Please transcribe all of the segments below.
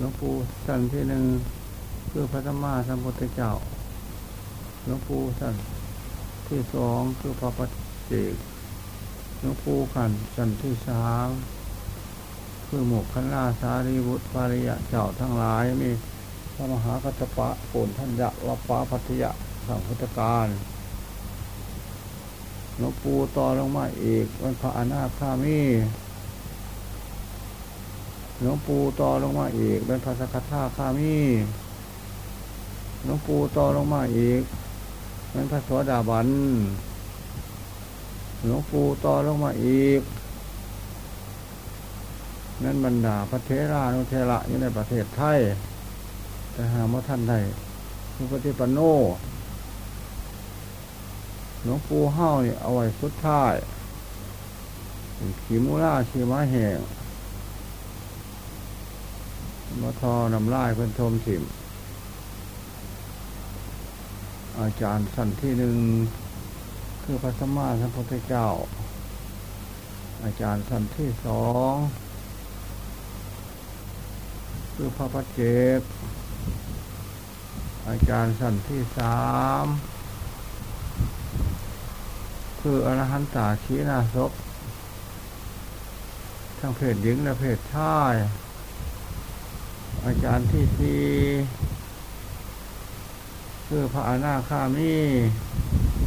หลวงปู่สั้นที่หนึ่งคือพระธรรมาสัมพุทธเจ้า หลวงปู่สั้นที่สองคือพระปัจเจกหลวงปู่ขันสั้นที่สามคือหมกขันลาสารีบุตรปาริยะเจ้าทั้งหลายมีพระมหากัตปะโกนทัญญะวัปปะพัทยะสังพุทธการหลวงปู่ต่อลงมาอีกวันพระอนาคามี หลวงปู่ต่อลงมาอีก เป็นพระสกทาคามีหลวงปู่ต่อลงมาอีก เป็นพระสวสดาบันหลวงปู่ต่อลงมาอีก นั่นบรรดาพระเทรานุเทระอยู่ในประเทศไทย แต่หาว่าท่านใดทุปฏิปันโนหลวงปู่เฮ้านี่เอาไว้สุดท้ายขีมูล่าชีมาแห่ง มาทอนำลายเพื่อนทมสิมอาจารย์สั้นที่หนึ่งคือพระสมมาสัมพุทธเจ้า อาจารย์สั้นที่สองคือพระปัจเจกอาจารย์สั้นที่สามคืออรหันตาชีนาศพทั้งเพศหญิงและเพศชาย อาจารย์ที่สี่คือพระอนาคามี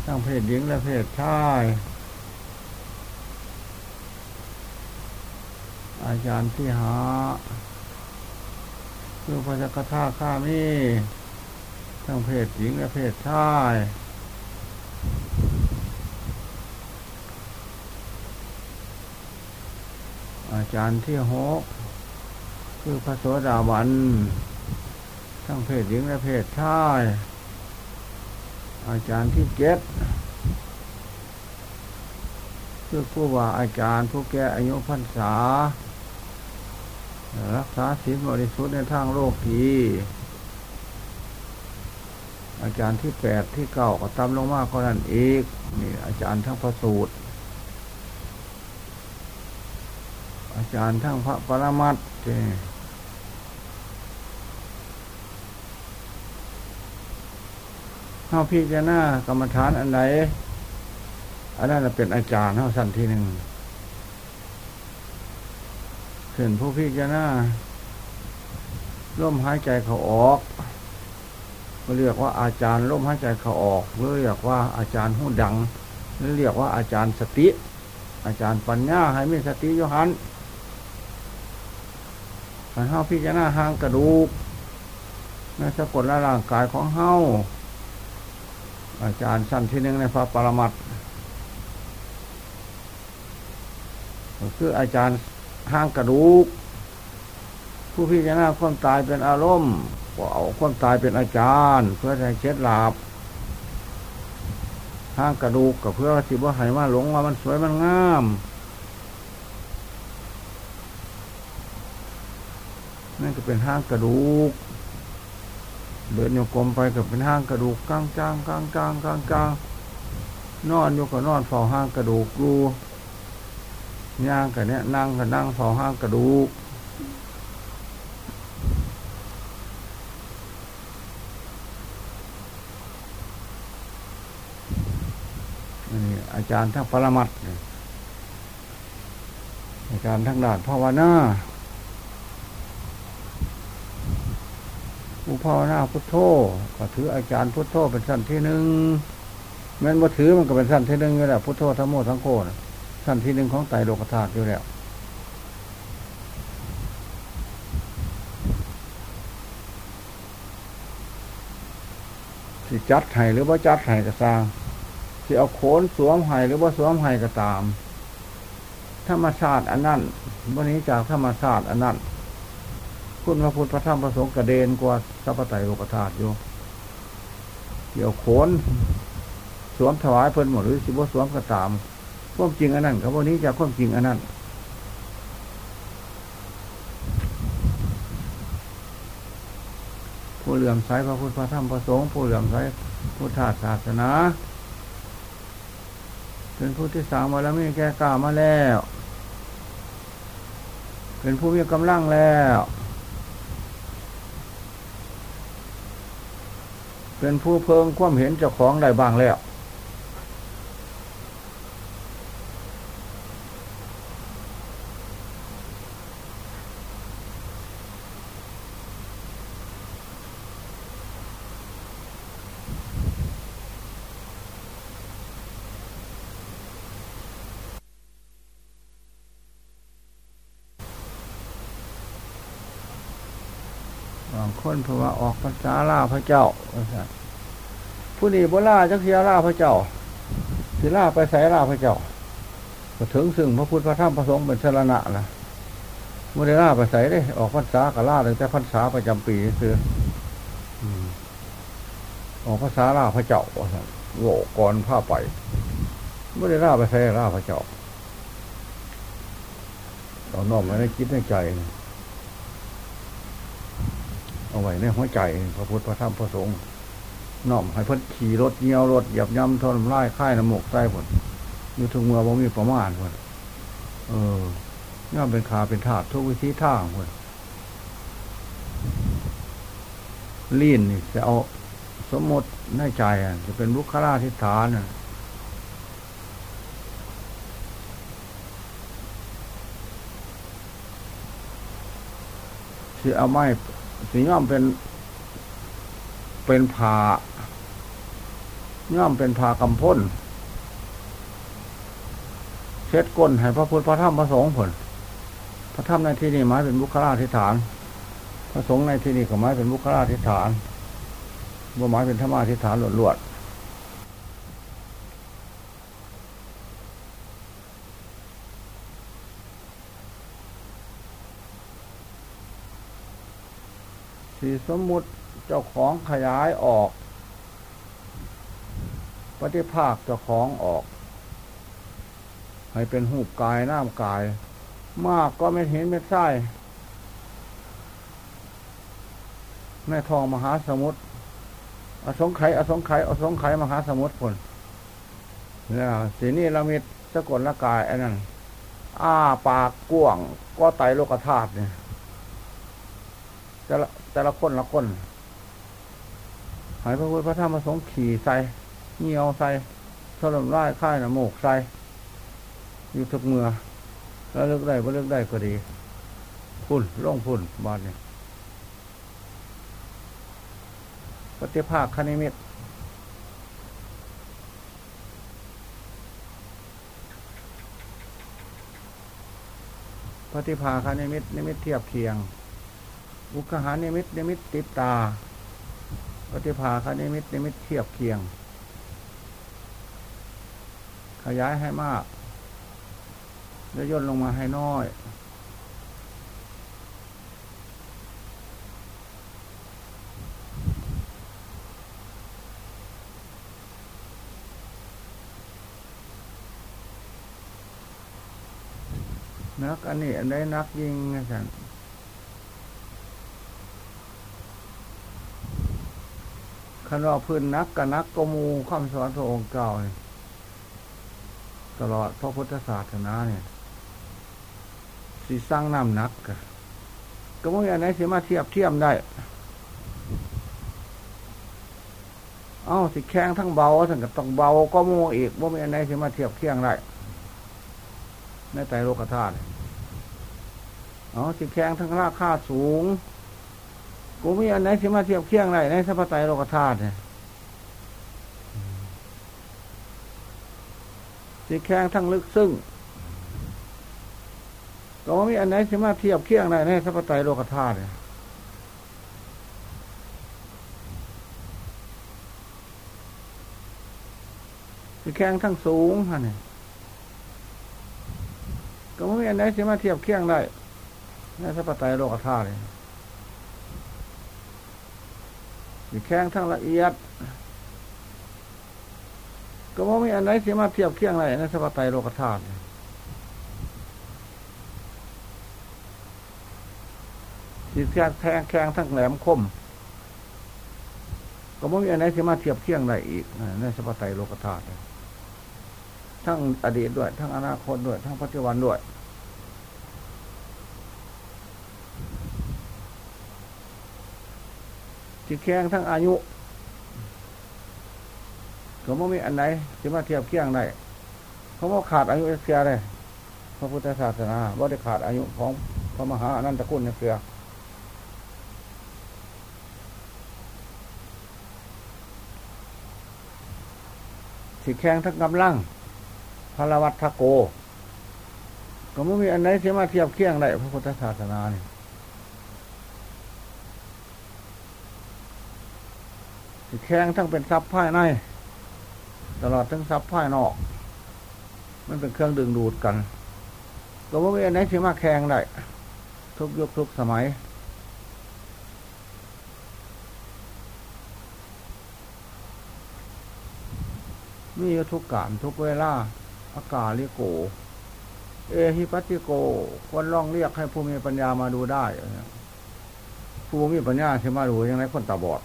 ทั้งเพศหญิงและเพศชาย อาจารย์ที่หา คือพระจักรธาข้ามีทั้งเพศหญิงและเพศชายอาจารย์ที่หก คือพระโสดาบันทั้งเพศหญิงและเพศชาย อาจารย์ที่เจ็ดคือผู้ว่าอาจารย์ผู้แก่อายุพรรษา รักษาศีลบริสุทธิ์ในทางโลกทีอาจารย์ที่แปดที่เก้าก็ตามลงมากก็นั่นอีกนี่อาจารย์ทั้งพระสูตร อาจารย์ทั้งพระปรมัตถ์ เฮาพี่จะหน้ากรรมฐานอันไหนอันนั้นเป็นอาจารย์เฮาสั้นทีหนึ่งขึ้นผู้พี่จะหน้าร่มหายใจเขาออกเรียกว่าอาจารย์ร่มหายใจเขาออกหรือเรียกว่าอาจารย์หูดังหรือเรียกว่าอาจารย์สติ อาจารย์ปัญญาให้มีสติยหันการเฮาพิจารณาหางกระดูกในสะกุลร่างกายของเฮา อาจารย์สั้นที่หนึ่งในพระปรมัตก็คืออาจารย์ห้างกระดูก ผู้พิจารณาความตายเป็นอารมณ์ก็เอาความตายเป็นอาจารย์ เพื่อให้เช็ดหลาบห้างกระดูกกับเพื่อสิบ่ให้มาหลงว่ามันสวยมันงามนั่นก็เป็นห้างกระดูก เดินโยกลมไปกับเป็นห้างกระดูกกลางจางกลางจางกลางจางนอนอยู่กับนอนเฝ้าห้างกระดูกดูย่างกับเนี้ยนั่งกับนั่งเฝ้าห้างกระดูกนี่อาจารย์ทั้งปรมัตถ์อาจารย์ทั้งด่านภาวนา อุภาวนาพุทโธก็ถืออาจารย์พุทโธเป็นสั้นที่หนึ่งแม้นว่าถือมันก็เป็นสั้นที่หนึ่งอยู่แล้วพุทโธทั้งโมทั้งโคนะสั้นที่หนึ่งของไตรโลกธาตุอยู่แล้วสิจัดไห้หรือว่าจัดไห้ก็สร้างสิเอาโขนสวมไห้หรือว่าสวมไห้ก็ตาม ธรรมชาติอันนั้นวันนี้จากธรรมชาติอันนั้น คุณพระพุทธพระธรรมพระสงฆ์กระเด็นกว่าสัพพไตรโลกธาตุอยู่เกี่ยวโขนสวมถวายเพิ่นหมดหรือสิบ่สวมก็ตามความจริงอันนั้นครับวันนี้จากความจริงอันนั้นผู้เหลื่อมใสพระพุทธพระธรรมพระสงฆ์ผู้เหลื่อมใสพุทธศาสนาเป็นผู้ที่สามวันแล้วไม่แก่กล้ามาแล้ว เป็นผู้มีกำลังแล้ว เป็นผู้เพิงความเห็นเจ้าของได้บ้างแล้ว คนเพราะว่าออกพรรษาล่าพระเจ้าผู้นี้บ่ล่าจักเสียล่าพระเจ้าสิล่าไปใส่ล่าพระเจ้าก็ถึงซึ่งพระพุทธพระธรรมพระสงฆ์เป็นสรณะนะเมื่อได้ล่าไปใส่ได้ออกพรรษากับล่าตั้งแต่พรรษาประจำปีคือออกพรรษาล่าพระเจ้าโลกก่อนผ้าไปเมื่อได้ล่าไปใส่ล่าพระเจ้าเรานอกมาในคิดในใจเอา ไว้ในหัวใจ พระพุทธพระธรรมพระสงฆ์น้อมให้เพิ่นขี่รถเงี้ยวรถหยับย่ำทนไล่ค่ายน้ำหมกใต้ผลอยู่ทุกเมื่อบ่มีประมาณผลเออย่อมเป็นขาเป็นถาดทุกวิธีทางผลลีนนี่จะเอาสมมติในใจจะเป็นบุคลาธิฐานที่เอาไม้ สีย่อมเป็นเป็นผาย่อมเป็นผากำพ้นเช็ดก้นให้พระพุทธพระธรรมพระสงฆ์ผลพระธรรมในที่นี้หมายเป็นบุคลาธิฐาน พระสงฆ์ในที่นี้ก็หมายเป็นบุคลาธิฐานบ่หมายเป็นธรรมาธิฐานหลวด ที่สมมุติเจ้าของขยายออก ปฏิภาคเจ้าของออก ให้เป็นหูกายน้ำกาย มากก็ไม่เห็นไม่ใช่ในทองมหาสมุทรอสงไขยอสงไขยอสงไขยมหาสมุทรคนเนี่ยสีนี้ละมิดสกลละกายอ้นั่นอ้าปากกว้างก็ไตโลกธาตุเนี่ย แต่ละแต่ละคนละคนหายพระพุทธพระธรรมพระสงฆ์ขี่ใส่เงียวใส่ถล่มไล่ค่ายน้ำโมกใส่อยู่ทุกเมื่อแล้วเลือกได้ก็เลือกได้ก็ดีพุ่นล่องพุ่นบาดเนี่ยปฏิภาคคณิมิตปฏิภาคนิมิตนิมิตเทียบเคียง อุคคหนิมิตนิมิตติดตาปฏิภาคนิมิตนิมิตเทียบเคียง ขยายให้มาก แล้วย่นลงมาให้น้อย นักอันนี้อันใดนักยิงนะสัน ขันว่าพื้นนักกับนักก็มูคำสอนพระองค์เก่าเนี่ยตลอดพระพุทธศาสนาเนี่ยสิสร้างน้ำนักก็ไม่อย่างไหนสิมาเทียบเทียมได้ เอ้าสิแข้งทั้งเบาทั้งกับต้องเบาก็มูอีกว่าม่อย่างไหนสิมาเทียบเทียงได้ในใจโลกธาตุอ๋อสิแข็งทั้งราคาสูง กูมีอันไหนสิมาเทียบเคียงไรในสัพพไตโลกธาตุเนี่ยสิแข็งทั้งลึกซึ้งก็มีอันไหนสิมาเทียบเคียงไรในสัพพไตโลกธาตุเนี่ยสิแข็งทั้งสูงฮะเนี่ยก็ม่มีอันไหนสิมาเทียบเคียงได้ในสัพพไตโลกธาตุเลยสิ แข้งทั้งละเอียด ก็ไม่มีอันไหนสิมาเทียบเคียงได้ในสัพพไตโลกธาตุสิแข้งแทงแข้งทั้งแหลมคมก็ไม่มีอันไหนสิมาเทียบเคียงอะได้อีกในสัพพไตโลกธาตุทั้งอดีตด้วย ทั้งอนาคตด้วย ทั้งปัจจุบันด้วย ที่แข้งทั้งอายุก็ไม่มีอันไหนที่มาเทียบเคียงได้เขาว่าขาดอายุเสียเลยพระพุทธศาสนาว่าได้ขาดอายุของพระมหาอนันตคุณเสียสิแข้งทั้งกำลังพระวัตทโก ก็ไม่มีอันไหนที่มาเทียบเคียงได้พระพุทธศาสนาเนี่ย แข้งทั้งเป็นทรัพย์ภายใน ตลอดทั้งทรัพย์ภายนอก มันเป็นเครื่องดึงดูดกันก็ไม่มีอันไหนที่มาแข่งได้ทุกยุคทุกสมัยมีทุกการทุกเวลาอากาลิโก เอฮิปัติโก ควรลองเรียกให้ผู้มีปัญญามาดูได้ ผู้มีปัญญาใช่มาดูยังไงคนตาบอด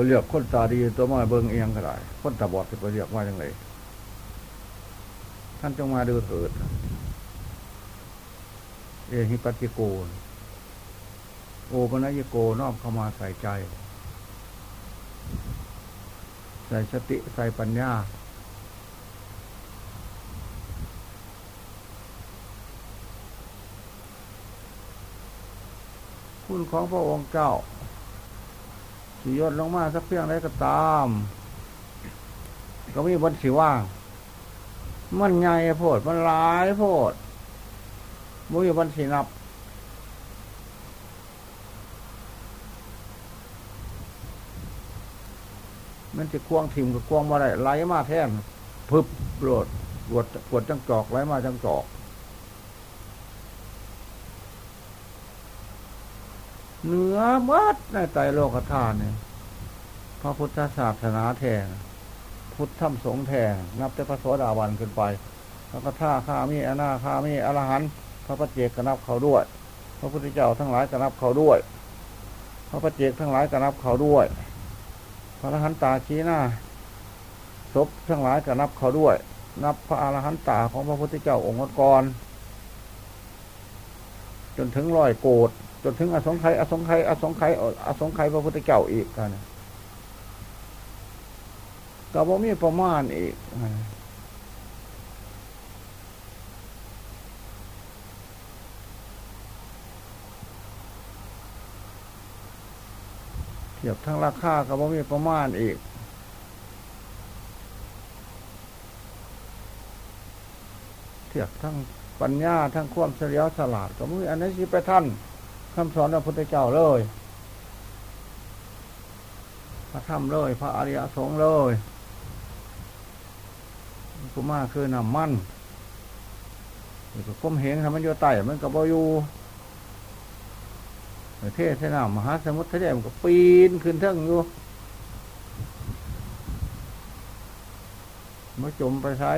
ก็เรียกคนตาดีตัวมาเบิงเอียงก็ได้คนตาบอดจะไปเรียกว่าอย่างไรท่านจงมาดูเถิด เอฮิปัติโก โอปนัยโกนอบเข้ามาใส่ใจ ใส่สติใส่ปัญญา คุณของพระองค์เจ้า สิยศลงมาสักเพียงไรก็ตาม ก็มีวันสิว่าง มันใหญ่โพด มันหลายโพดมุ้ยวันสินับ มันจะควงทิมกับควงมาได้ไหลมาแท่นพึบโรดปวดปวดจังจอกไหลมาจังจอก เหนือมัดในใจโลกธาตุเนี่ย พระพุทธศาสนาแทงพุทธธรรมสงฆ์แทงนับแต่พระโสดาบันขึ้นไป แล้วก็ท่าข้ามีอนาข้ามีอรหันต์พระปฏิเจกก็นับเขาด้วย พระพุทธเจ้าทั้งหลายก็นับเขาด้วย พระปฏิเจกทั้งหลายก็นับเขาด้วย พระอรหันตาชี้หน้าศพทั้งหลายก็นับเขาด้วย นับพระอรหันตาของพระพุทธเจ้าองค์ก่อนจนถึงร้อยโกด จนถึงอสงไขยอสงไขยอสงไขยอสงไขยพระพุทธเจ้าอีกกันก็บ่มีประมาณอีกเทียบทั้งราคากับว่ามีประมาณอีกเทียบทั้งปัญญาทั้งความเฉลียวฉลาดก็มีอันนี้สิไปท่าน คำสอนพระพุทธเจ้าเลย พระธรรมเลย พระอริยสงฆ์เลยกุมาคือน้ำมั่นก็ก้มเหงทำมันโยไต่มันกับบอยู่ประเทศเสนามหาสมุทรทะเลมันก็ปีนขึ้นเทิงอยู่มาจมไปใช้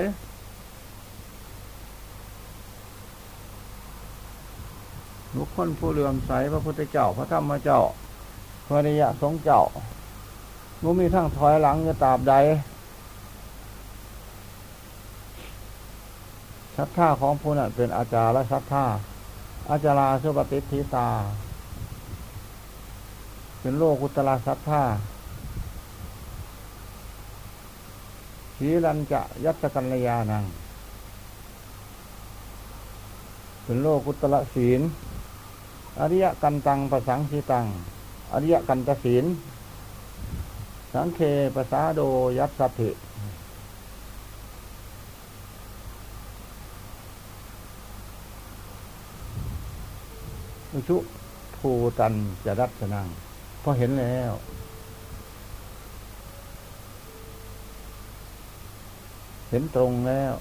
บุคคลผู้เลื่อมใสพระพุทธเจ้า พระธรรมเจ้า พระนิยสงเจ้ามุมีทั้งถอยหลังจะตาบใดชัท่าของผู้นั้นเป็นอาจารย์และชัท่าอาจาราสุปฏิทิตา เป็นโลกุตละสัทธาชีรันจะยัตกัลยานังเป็นโลกุตละศีล อริยกันตังประสังสีตัง อริยกันตศีล สังเคปสาโดยัตสัพพิชุภูตันจะรัตนังพอเห็นแล้ว เห็นตรงแล้ว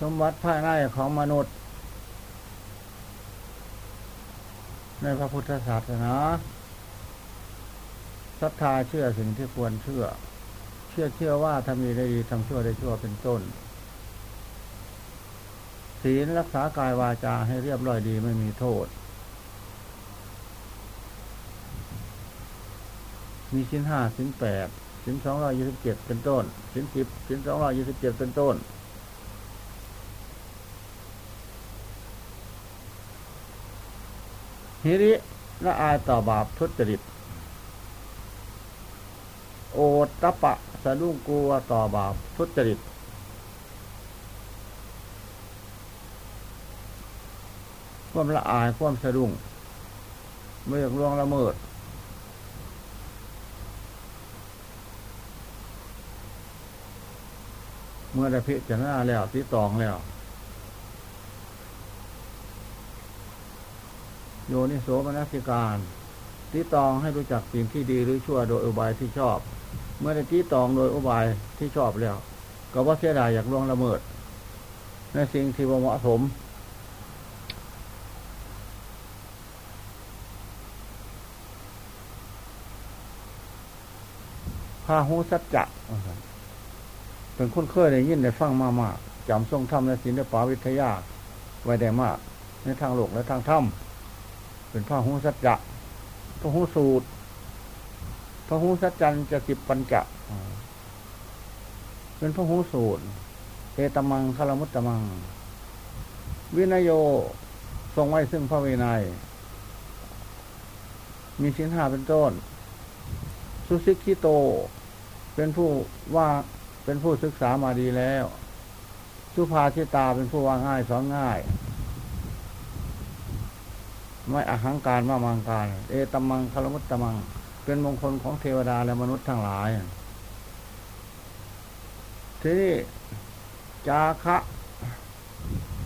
สมบัติภายในของมนุษย์ ในพระพุทธศาสนาศรัทธาเชื่อสิ่งที่ควรเชื่อ เชื่อเชื่อว่าทำดีได้ดีทำชั่วได้ชั่วเป็นต้น ศีลรักษากายวาจาให้เรียบร้อยดีไม่มีโทษ มีชิ้นห้าชิ้นแปดชิ้นสองร้อยยี่สิบเจ็ดเป็นต้นชิ้นสิบชิ้นสองร้อยยี่สิบเจ็ดเป็นต้น ฮิริละอายต่อบาปทุจริต โอตปะสะดุ้งกลัวต่อบาปทุจริต ความละอายความสะดุ้งไม่อล่วงละเมิดเมื่อได้พิจารณาแล้วที่ตองแล้ว โยนิโสมนสิการที่ตองให้รู้จักสิ่งที่ดีหรือชั่วโดยอุบายที่ชอบ เมื่อได้ที่ตองโดยอุบายที่ชอบแล้ว ก็ว่าเสียดายอยากล่วงละเมิด ในสิ่งที่เหมาะสมพาหูสัจจะเป็นคนเคยได้ยินได้ฟังมามากจำทรงธรรมและศิลปาวิทยา ไว้ได้มาก ในทางโลกและทางธรรม เป็นพระหูสัจจะพระหูสูตรพระหูสัจจันจะสิบปัญจะเป็นพระหูสูตรเอตมังคารมุตตมัง วินโยทรงไว้ซึ่งพระวินัย มีสินห้าเป็นต้น สุสิกิโต เป็นผู้ว่าเป็นผู้ศึกษามาดีแล้ว สุภาชิตาเป็นผู้ว่าง่ายสอนง่าย ไม่อหังการมามังการ เอตมังคารมุตตมัง เป็นมงคลของเทวดาและมนุษย์ทั้งหลาย ทีนี้จาคะ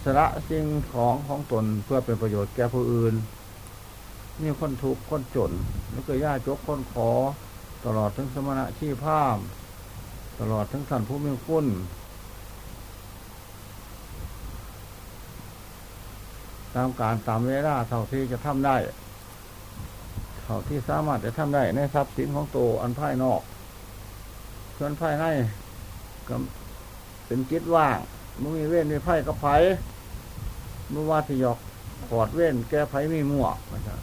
สละสิ่งของของตนเพื่อเป็นประโยชน์แก่ผู้อื่นนี่คนทุกข์คนจนแล้วก็ย่าจกคนขอ ตลอดทั้งสมณะชีพามตลอดทั้งท่านผู้มีคุณ ตามการตามเวลาเท่าที่จะทำได้ เท่าที่สามารถจะทำได้ในทรัพย์สินของตัวอันภายนอก ส่วนภายในก็เป็นจิตว่างมื่อมีเว้นมีไพ่กับไผ่มื่อว่าที่หยอกขอดเว้นแก้ไผ่มีมั่วนะครับ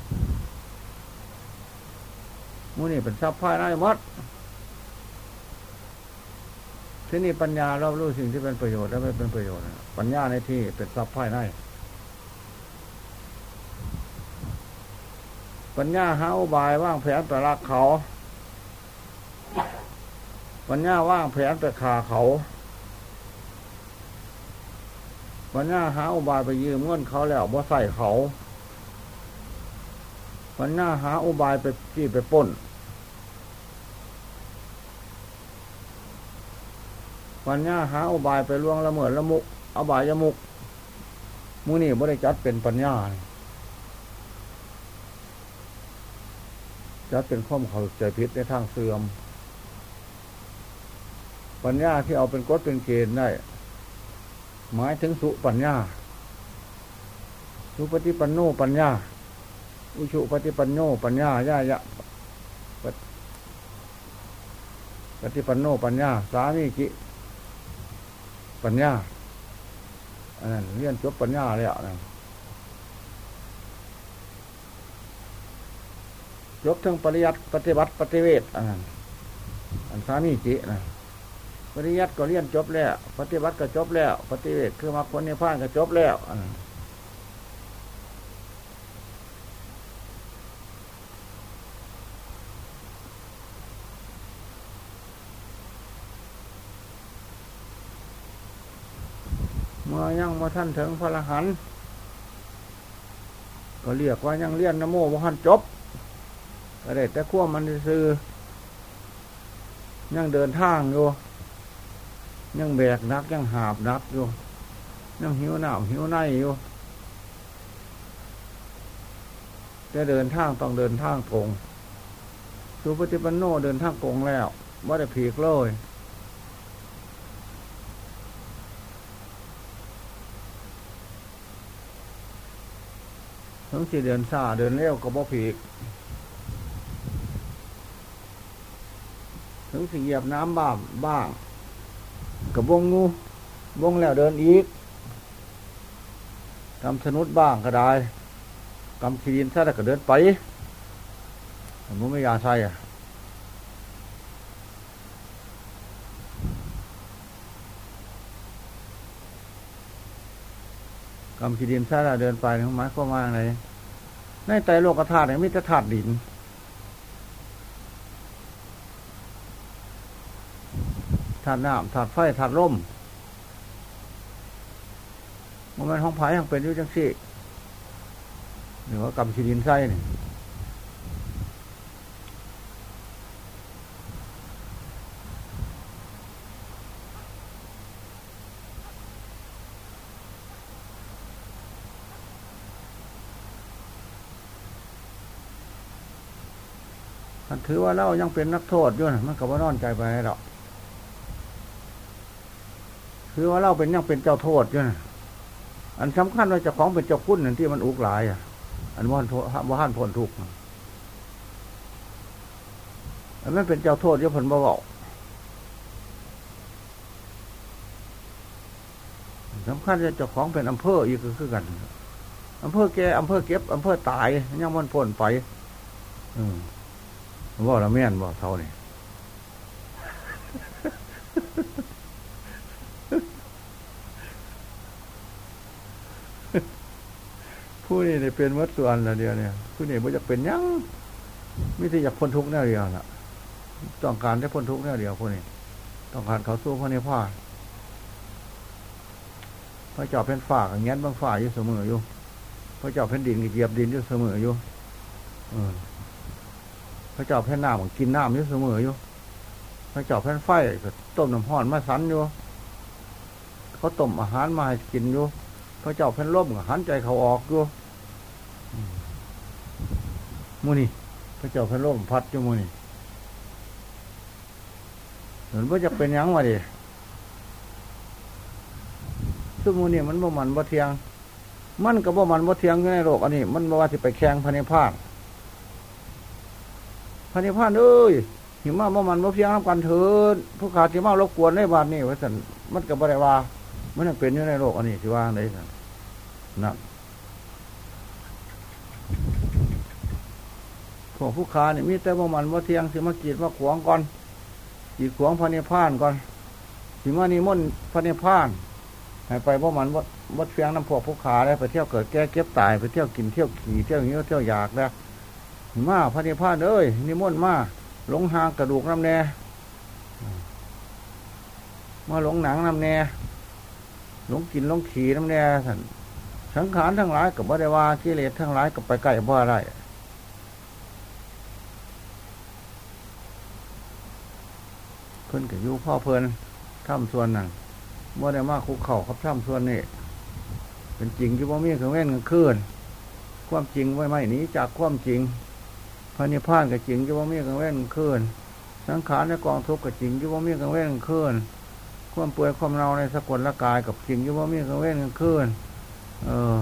มื่อนี่เป็นทรัพย์ภายในมัดที่นี่ปัญญาเรารู้สิ่งที่เป็นประโยชน์และไม่เป็นประโยชน์ ปัญญาในที่เป็นทรัพย์ภายใน ปัญญาหาอุบายว่างแผนไปรักเขา ปัญญาว่างแผนไปขาเขา ปัญญาหาอุบายไปยืมเงินเขาแล้วบ่ใส่เขา ปัญญาหาอุบายไปจี้ไปป้น ปัญญาหาอุบายไปล่วงละเมิดละมุกอบายยมุกมูนี่บ่ได้จัดเป็นปัญญา จัดเป็นข้อมเขาใจพิษในทางเสื่อม ปัญญาที่เอาเป็นกฎเป็นเกณฑ์ได้ หมายถึงสุปัญญา สุปฏิปันโนปัญญา อุชุปฏิปันโนปัญญาญายะปฏิปันโนปัญญา สามีกิ ปัญญาอันนั้นเรียนจบปัญญาแล้วนะ จบทั้งปริยัติปฏิบัติปฏิเวทอันนั้นอันสามีจินะปริยัติก็เรียนจบแล้ว ปฏิบัติก็จบแล้ว ปฏิเวทคือมาคนในพานก็จบแล้วเมื่อยังมาท่านถึงพระรหันก็เรียกว่ายังเรียนนโมว่าท่านจบ ก็ได้แต่ขั้วมันซื้อ ยังเดินทางอยู่ ยังแบกนัก ยังหาบนักอยู่ ยังหิวหนาวหิวในอยู่จะเดินทางต้องเดินทางตรงสุปฏิปันโนเดินทางตรงแล้วว่าได้ผีกเลยทั้งสี่เดินซาเดินเร็วก็บ่ผีก ถึงสี่เหยียบน้ำบ้างบ้างกับวงงูวงแล้วเดินอีกกำสนุดบ้างก็ได้กำขีดินซะแล้วก็เดินไปมันไม่ยาใส่อะกำขีดินซะแล้วเดินไปหมายความว่าไงในใจโลกธาตุเนี่ยมิตรธาตุดิน ธาตุน้ำธาตุไฟธาตุลมมันเป็นห้องผายยังเป็นอยู่จังสิหรือว่ากำชีดินไส้เนี่ยถือว่าเรายังเป็นนักโทษอยู่มันก็ว่านอนใจไปหรอก ถือว่าเราเป็นยังเป็นเจ้าโทษอยู่นะอันสำคัญว่าจะของเป็นเจ้าคุณนั่นที่มันอุกหลายอะ อันว่านว่านพ้นทุกข์อันนั้นเป็นเจ้าโทษเยอะผลบ่บอกสำคัญจะเจ้าของเป็นอำเภออีกคือกันอำเภอแกอำเภอเก็บอำเภอตายยังมันพ้นไป อืมว่าเราแม่นว่าเท่านี่ นี้เนี่ยเป็นวัดส่วนละเดียวเนี่ยผู้นี้มันจะเป็นยังไม่ใช่อยากพ้นทุกข์แน่เดียวล่ะ ต้องการได้พ้นทุกข์แน่เดียวผู้นี้ต้องการเขาสู้พระนิพพานพระเจ้าเป็นฝ่าอย่างเงี้ยบางฝ่าอยู่เสมออยู่ พระเจ้าเป็นดินเหยียบดินอยู่เสมออยู่เออพระเจ้าแผ่นน้ำกินน้ำอยู่เสมออยู่ พระเจ้าแผ่นไฟก็ต้มน้ำห้อนมาสันอยู่ เขาต้มอาหารมาให้กินอยู่ พระเจ้าแผ่นร่มก็หันใจเขาออกอยู่ มูนี่พระเจ้าแผ่นร่มพัดอยู่มูนี่เหมือนว่าจะเป็นยังวะดิซึ่งมูนี่มันบ่มันบ่เทียง มันกับบ่มันบ่เทียงในโลกอันนี้ มันบ่ว่าสิไปแข่งพันิพานพระนิพพานเอ้ยหิมะบ่มันบ่เพียงทำกันเถิดผู้ขาดหิมะรบกวนในบ้านนี่ว่าสันมันกับอะไรว่า มันยังเป็นอยู่ในโลกอันนี้ที่ว่าได้สันนั่น พวกผู้ขานี่มีแต่บ่มันบ่เทียงสิมากีดมาขวางก่อนกีดขวางพระเนพานก่อนสิมานี่มนพระเนพานให้ไปบ่มันบ่บ่เพียงน้ำพวกผู้ขาได้ไปเที่ยวเกิดแก่เก็บตายไปเที่ยวกินเที่ยวขี่เที่ยวเงี้ยวเที่ยวอยากแล้วมาพระเนพานเอ้ยนิมนต์มาหลงหางกระดูกน้ำแน่มาหลงหนังน้ำแน่หลงกินหลงขี่น้ำแน่สันสังขารทั้งหลายกับบ่ได้ว่ากิเลสทั้งหลายกับไปใกล้บ่อะไร เพิ่นกับยูพ่อเพิ่นทำส่วนนั่นบ่ได้มาคุกเข่าครับทำส่วนนี่เป็นจริงที่ว่ามีเครื่องเว้นกันคืนความจริงไว้ไม่หนีจากความจริงพระนิพพานกับจริงที่ว่ามีกังเว้นคืนสังขารในกองทุกข์กับจริงที่ว่ามีกังเว้นคืนความป่วยความเนาในสกุลละกายกับจริงที่ว่ามีกังเว้นคืนเออ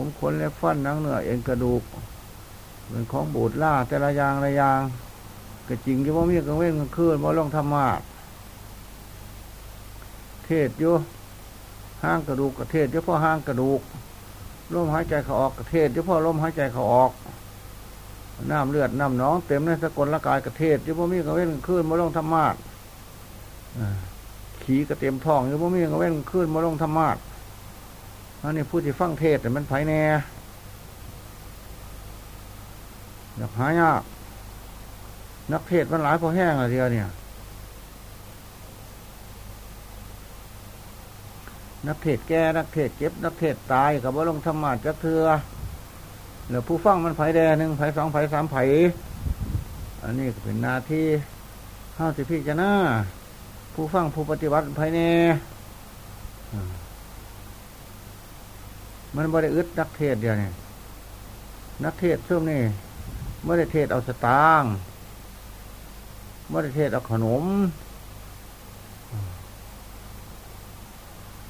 ผมขนเล็บฟันนังเนื้อเอ็นกระดูกเป็นของบูดล่าแต่ละอย่างละอย่างก็จริงที่ว่ามีกังเว้นคืนว่าลองธรรมะเทศอยู่ห้างกระดูกกระเทศเฉพาะห้างกระดูกลมหายใจเขาออกกระเทศเฉพาะลมหายใจเขาออกน้ำเลือดน้ำน้องเต็มในสกลละกายกระเทศเฉพาะมีกระเว้นขึ้นมาลองธรรมาขี่กระเต็มท้องเฉพาะมีกระเว้นขึ้นมาลองธรรมา อันนี้พูดที่ฟังเทศแต่มันไผแน่อยากหายาก นักเทศมันหลายพอแห้งอะไรเดียวเนี่ย นักเทศแก่นักเทศเจ็บ นักเทศตายกับว่าลงธรรมะจักเถือเหลือผู้ฟังมันไผแดหนึ่งไผสองไผสามไผอันนี้เป็นนาที่ห้าสิบพี่จะหน้าผู้ฟังผู้ปฏิบัติไผแน่ มันบริอึดนักเทศเดียวนี่นักเทศช่วงนี้ไม่ได้เทศเอาสตางค์ไม่ได้เทศเอาขนม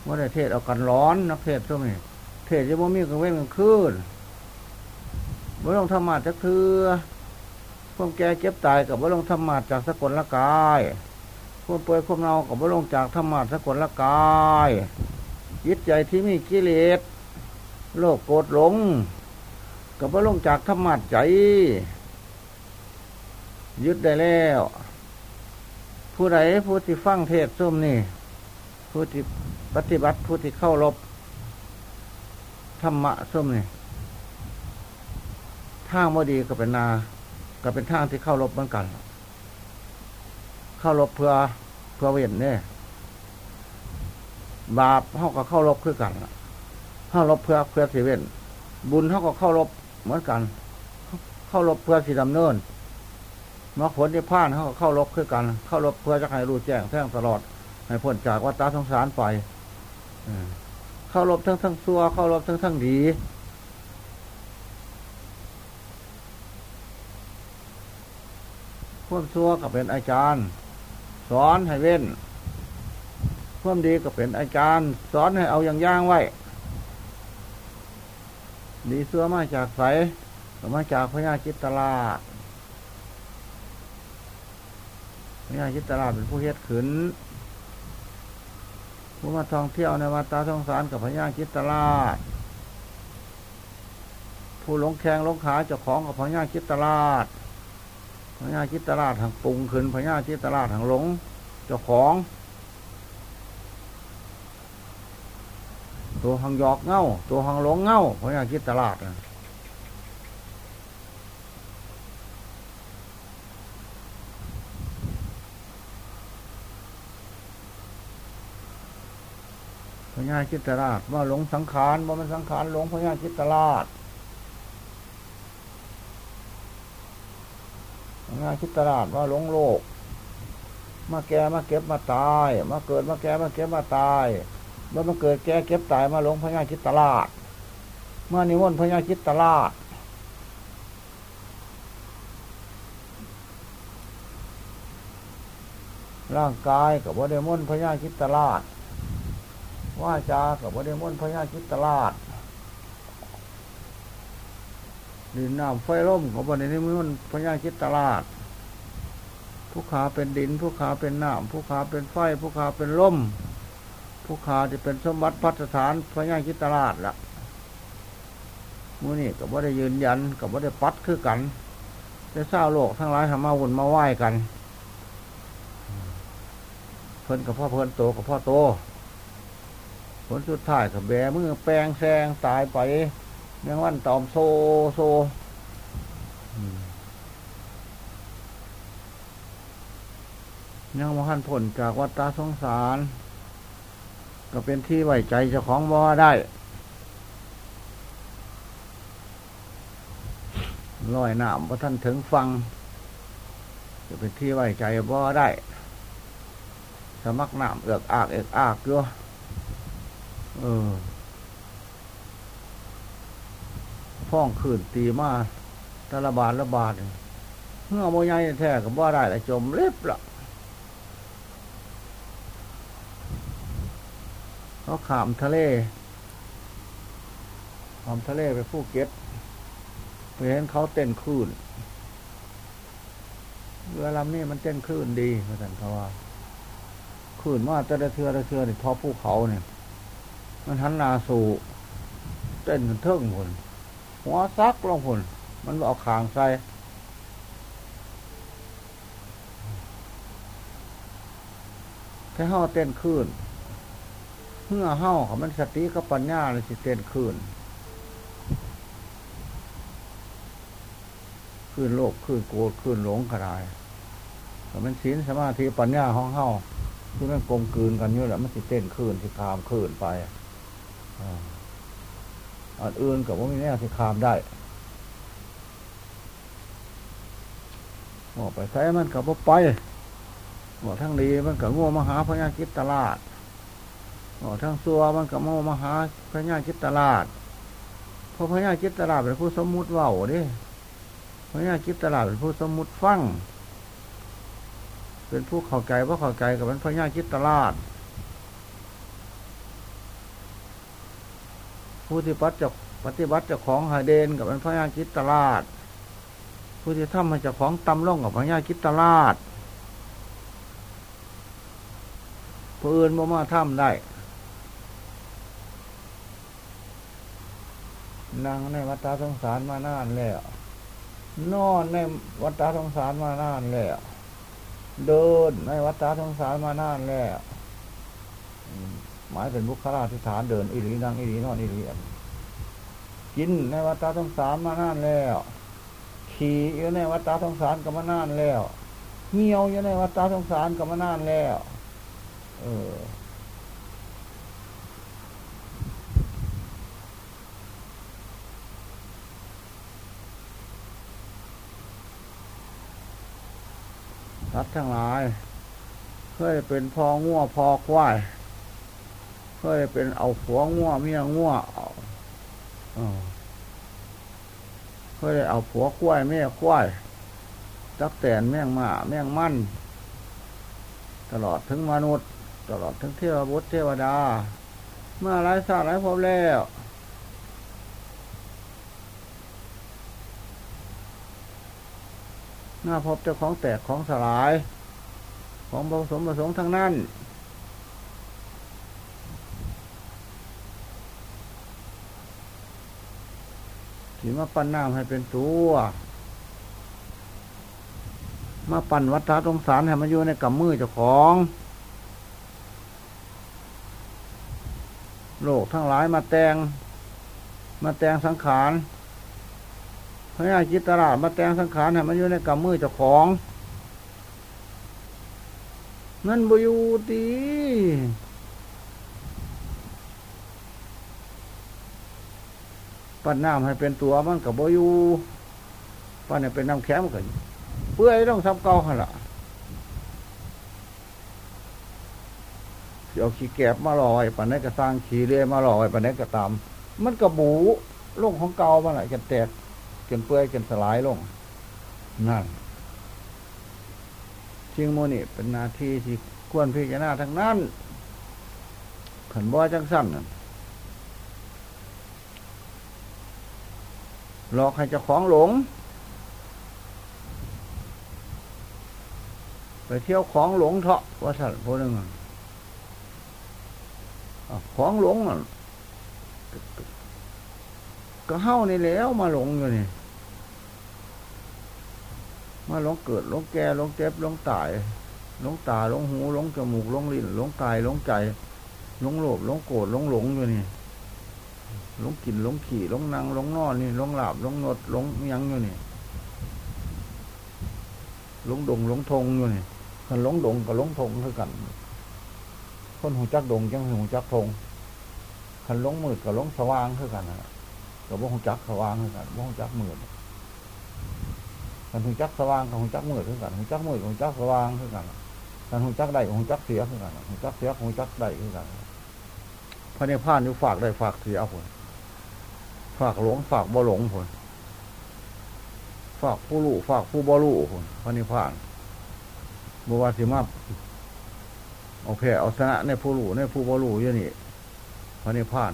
ว่ได้เทศเอากันร้อน นักเทศช่วงนี้เทศจะบ่มีกันเว้นกันคืนบ่ลงธรรมะจะคือพวกแก่เจ็บตายกับบ่ลงธรรมะจากสกลละกายพวกป่วยพวกเนากับบ่ลงจากธรรมะสกลละกายยึดใจที่มีกิเลส โลกโกรธหลงกับบ่ลงจากธรรมะใจ ยึดได้แล้ว ผู้ใดผู้ที่ฟังเทศส้มนี่ ผู้ที่ปฏิบัติผู้ที่เข้ารบธรรมะส้มนี่ทางม่ดีก็เป็นนา ก็เป็นทางที่เข้ารบเหมือนกัน เข้ารบเพื่อเพื่อเวียนเนี่ยบาปเขาก็เข้ารบคือกัน เข้ารบเพื่อเพื่อสิเว้นบุญเขาก็เข้ารบเหมือนกัน เข้ารบเพื่อสิดำเนินมรรคผลที่พานเขาก็เข้ารบคือกัน เข้ารบเพื่อจะให้รู้แจ้งแท่งตลอด ให้พ้นจากวัฏสงสารไปเข้ารบทั้งทั้งซัวเข้ารบทั้งทั้งดีพวกซัวก็เป็นอาจารย์ สอนให้เว้นพวกดีก็เป็นอาจารย์ สอนให้เอาอย่างย่างไว้ ดีซัวมาจากไสก็มาจากพญาจิตตลาพญาจิตตลาเป็นผู้เฮ็ดขืนผู้มาท่องเที่ยวในวัดตาท่องสารกับพญาจิตตลาดผู้หลงแขงหลงขาเจ้าของกับพญาจิตตลาดพญาจิตตลาดทางปรุงขึ้นพญาจิตตลาดทางหลงเจ้าของ ตัวหังยอกเง่าตัวหังหลงเง่าพญาจิตตลาดนะพญาจิตราชว่าหลงสังขารว่ามันสังขารหลงพญาจิตราชพญาจิตราชว่าหลงโลก มาแก่มาเก็บมาตาย มาเกิดมาแก่มาเก็บมาตาย เมื่อมาเกิดแก่เก็บตายมาหลงพญาจิตราชเมื่อนิมนต์พญาจิตราชร่างกายกับว่าเดมอนพญาจิตราชว่าจากับบริมอนพญาจิตตลาดดินน้ำไฟร่มกับบริมนพญาจิตตลาดผู้ขาเป็นดินผู้ขาเป็นน้ำผู้ขาเป็นไฟผู้ขาเป็นร่ม ผู้ขาจะเป็นสมบัติพัฒฐานพญาจิตตลาดละมูนี่กับว่าได้ยืนยันกับว่าได้ปัดคือกันจะเศร้าโลกทั้งหลายทำมาวุ่นมาไหว้กัน เพิ่นกับพ่อเพิ่นโตกับพ่อโตผลสุดท้ายกับแบมือแปลงแซงตายไปเมื่อวันตอมโซโซยังมหันผลจากวัฏตาสงสาร ก็เป็นที่ไว้ใจเจ้าของบ่ได้ลอยหนามพระท่านถึงฟังจะเป็นที่ไว้ใจบ่ได้ สมักหนามเอือกอากเอือกอากเยอะเออฟ้องขืนตีมาตะละบาทละบาทเมื่อโมยายแท้กับว่าได้แต่จมเล็บละ เขาขามทะเลขามทะเลไปผู้เก็ตไปเห็นเขาเต้นคลื่นเรือลำนี้มันเต้นคลื่นดีเหมือนกันเพราว่าคลื่นมาแต่ละเทือละเทือนี่พอภูเขาเนี่ย มันหันนาสู่เต้นเทิงผลหัวซักลงผลมันเอาขางใส่แค่ห้าเต้นขึ้น เมื่อเห้าเขามันสติกับปัญญาเลยสิเต้นขึ้นขึ้นโลกขึ้นโกรธขึ้นหลงกระไรแต่มันศีลสมาธิปัญญาห้องเฮาคือมันกลมกลืนกันอยู่แหละมันสิเต้นขึ้นสิคามขึ้นไปอันอื่นกับว่ามีแน่ที่คามได้บอกไปใช้มันกับว่าไปบอกทั้งดีมันกับง่วมหาพญาคิดตลาด ทั้งซัวมันกับโง่มหาพระญาคิดตลาดเพราะพระญาคิดตลาดเป็นผู้สมมุติว่าดิพระญาคิดตลาดเป็นผู้สมมุติฟังเป็นผู้เข้าใจว่าเข้าใจกับเป็นพระญาคิดตลาดผู้ที่ปัจจปฏิบัติเจ้าของหาเดนกับมันพระญาคิดตลาดผู้ที่ทำมาเจ้าของตำล่องกับพระญาคิดตลาดผู้อื่นบ่มาทำได้ นั่งในวัฏสงสารมานานแล้วนอนในวัฏสงสารมานานแล้ว เดินในวัฏสงสารมานานแล้ว หมายเป็นบุคลาธิฐานเดินอิรินั่งอิรินอนอิริกินในวัฏสงสารมานานแล้ว ขี่อยู่ในวัฏสงสารก็มานานแล้วเหี่ยวอยู่ในวัฏสงสารก็มานานแล้ว เออ สัตว์ทั้งหลาย เคยเป็นพอง่วพอควาย เคยเป็นเอาผัวง่วเมียง่วเอเคยเอาผัวควายเมียควายตักแตนแม่งมาแม่งมั่น ตลอดถึงมนุษย์ ตลอดถึงเทวบุตรเทวดา เมื่อไรสาไรพบแล้ว หน้าพบเจ้าของแตกของสลาย ของผสมผสมทั้งนั้นที่มาปั้นน้ำให้เป็นตัว มาปั่นวัฏฏะสงสารให้มันอยู่ในกำมือเจ้าของ โลกทั้งหลายมาแตง มาแตงสังขาร พญาจิตตลาดมาแต่งสังขารให้มันอยู่ในกำมือเจ้าของนั่นบอยู่ตีปั้นน้ำให้เป็นตัวมันกับบอยู่ปั้นให้เป็นน้ำแข็งกันเปื่อยต้องซับเก่าขนาดเอาขี้แกบมาลอยปันนี้ก็สร้างขี้เรื่อยมาลอยปันนี้ก็ตาม มันกระบูโลงของเก่ามาหนกันแตก กันเปื่อยกันสลายลง นั่นชิงโมนี่เป็นนาทีที่ควรพิจารณาทั้งนั้นขันบ่อจังสั้นนั่นหลอกให้เจ้าของหลง ไปเที่ยวของหลงเถาะว่าสัตว์พวกนึงของหลงก็เฮ้านี่แล้วมาหลงอยู่นี่ มาหลงเกิดหลงแก่หลงเจ็บหลงตายหลงตาหลงหูหลงจมูกหลงลิ้นหลงกายหลงใจหลงโลภหลงโกรธหลงหลงอยู่นี่หลงกินหลงขี่หลงนั่งหลงนอนนี่หลงหลับหลงนดหลงยังอยู่นี่หลงดงหลงทงอยู่นี่คนหลงดงกับหลงทงเท่ากัน คนหูจักดงจังหูจักทงคนหลงมืดกับหลงสว่างเท่ากันนะกับว่าหูจักสว่างเท่ากันว่าหูจักมืด คนหูจักสว่างกับหูจักมืดเท่ากันหูจักมืดกับหูจักสว่างเท่ากันคนหูจักได้หูจักเสียเท่ากันหูจักเสียหูจักได้เท่ากันพระเนพานอยู่ฝากได้ฝากเสียผลฝากหลงฝากบ่หลงผลฝากผู้รู้ฝากผู้บ่รู้ผลพระนิพานบวชสิมาเอาแผ่เอาชนะในผู้รู้ในผู้บ่รู้อย่างนี้พระนิพพาน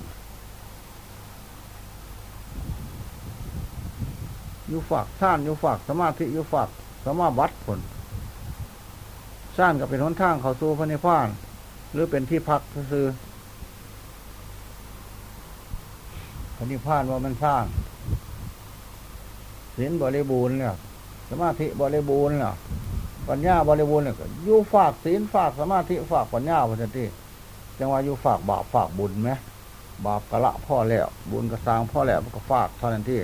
อยู่ฝากท่านอยู่ฝากสมาธิอยู่ฝากสมาบัติผลสร้างก็เป็นหนทางเขาสู่พระนิพพาน หรือเป็นที่พักซื้อพระนิพพานว่ามันสร้างศีลบริบูรณ์เนี่ยสมาธิบริบูรณ์เนี่ยปัญญาบริบูรณ์เนี่ยอยู่ฝากศีลฝากสมาธิฝากปัญญาพันธีจังว่าอยู่ฝากบาปฝากบุญไหมบาปกะละพ่อแล้ว บุญกระสางพ่อแล้วก็ฝากเท่านั้นที่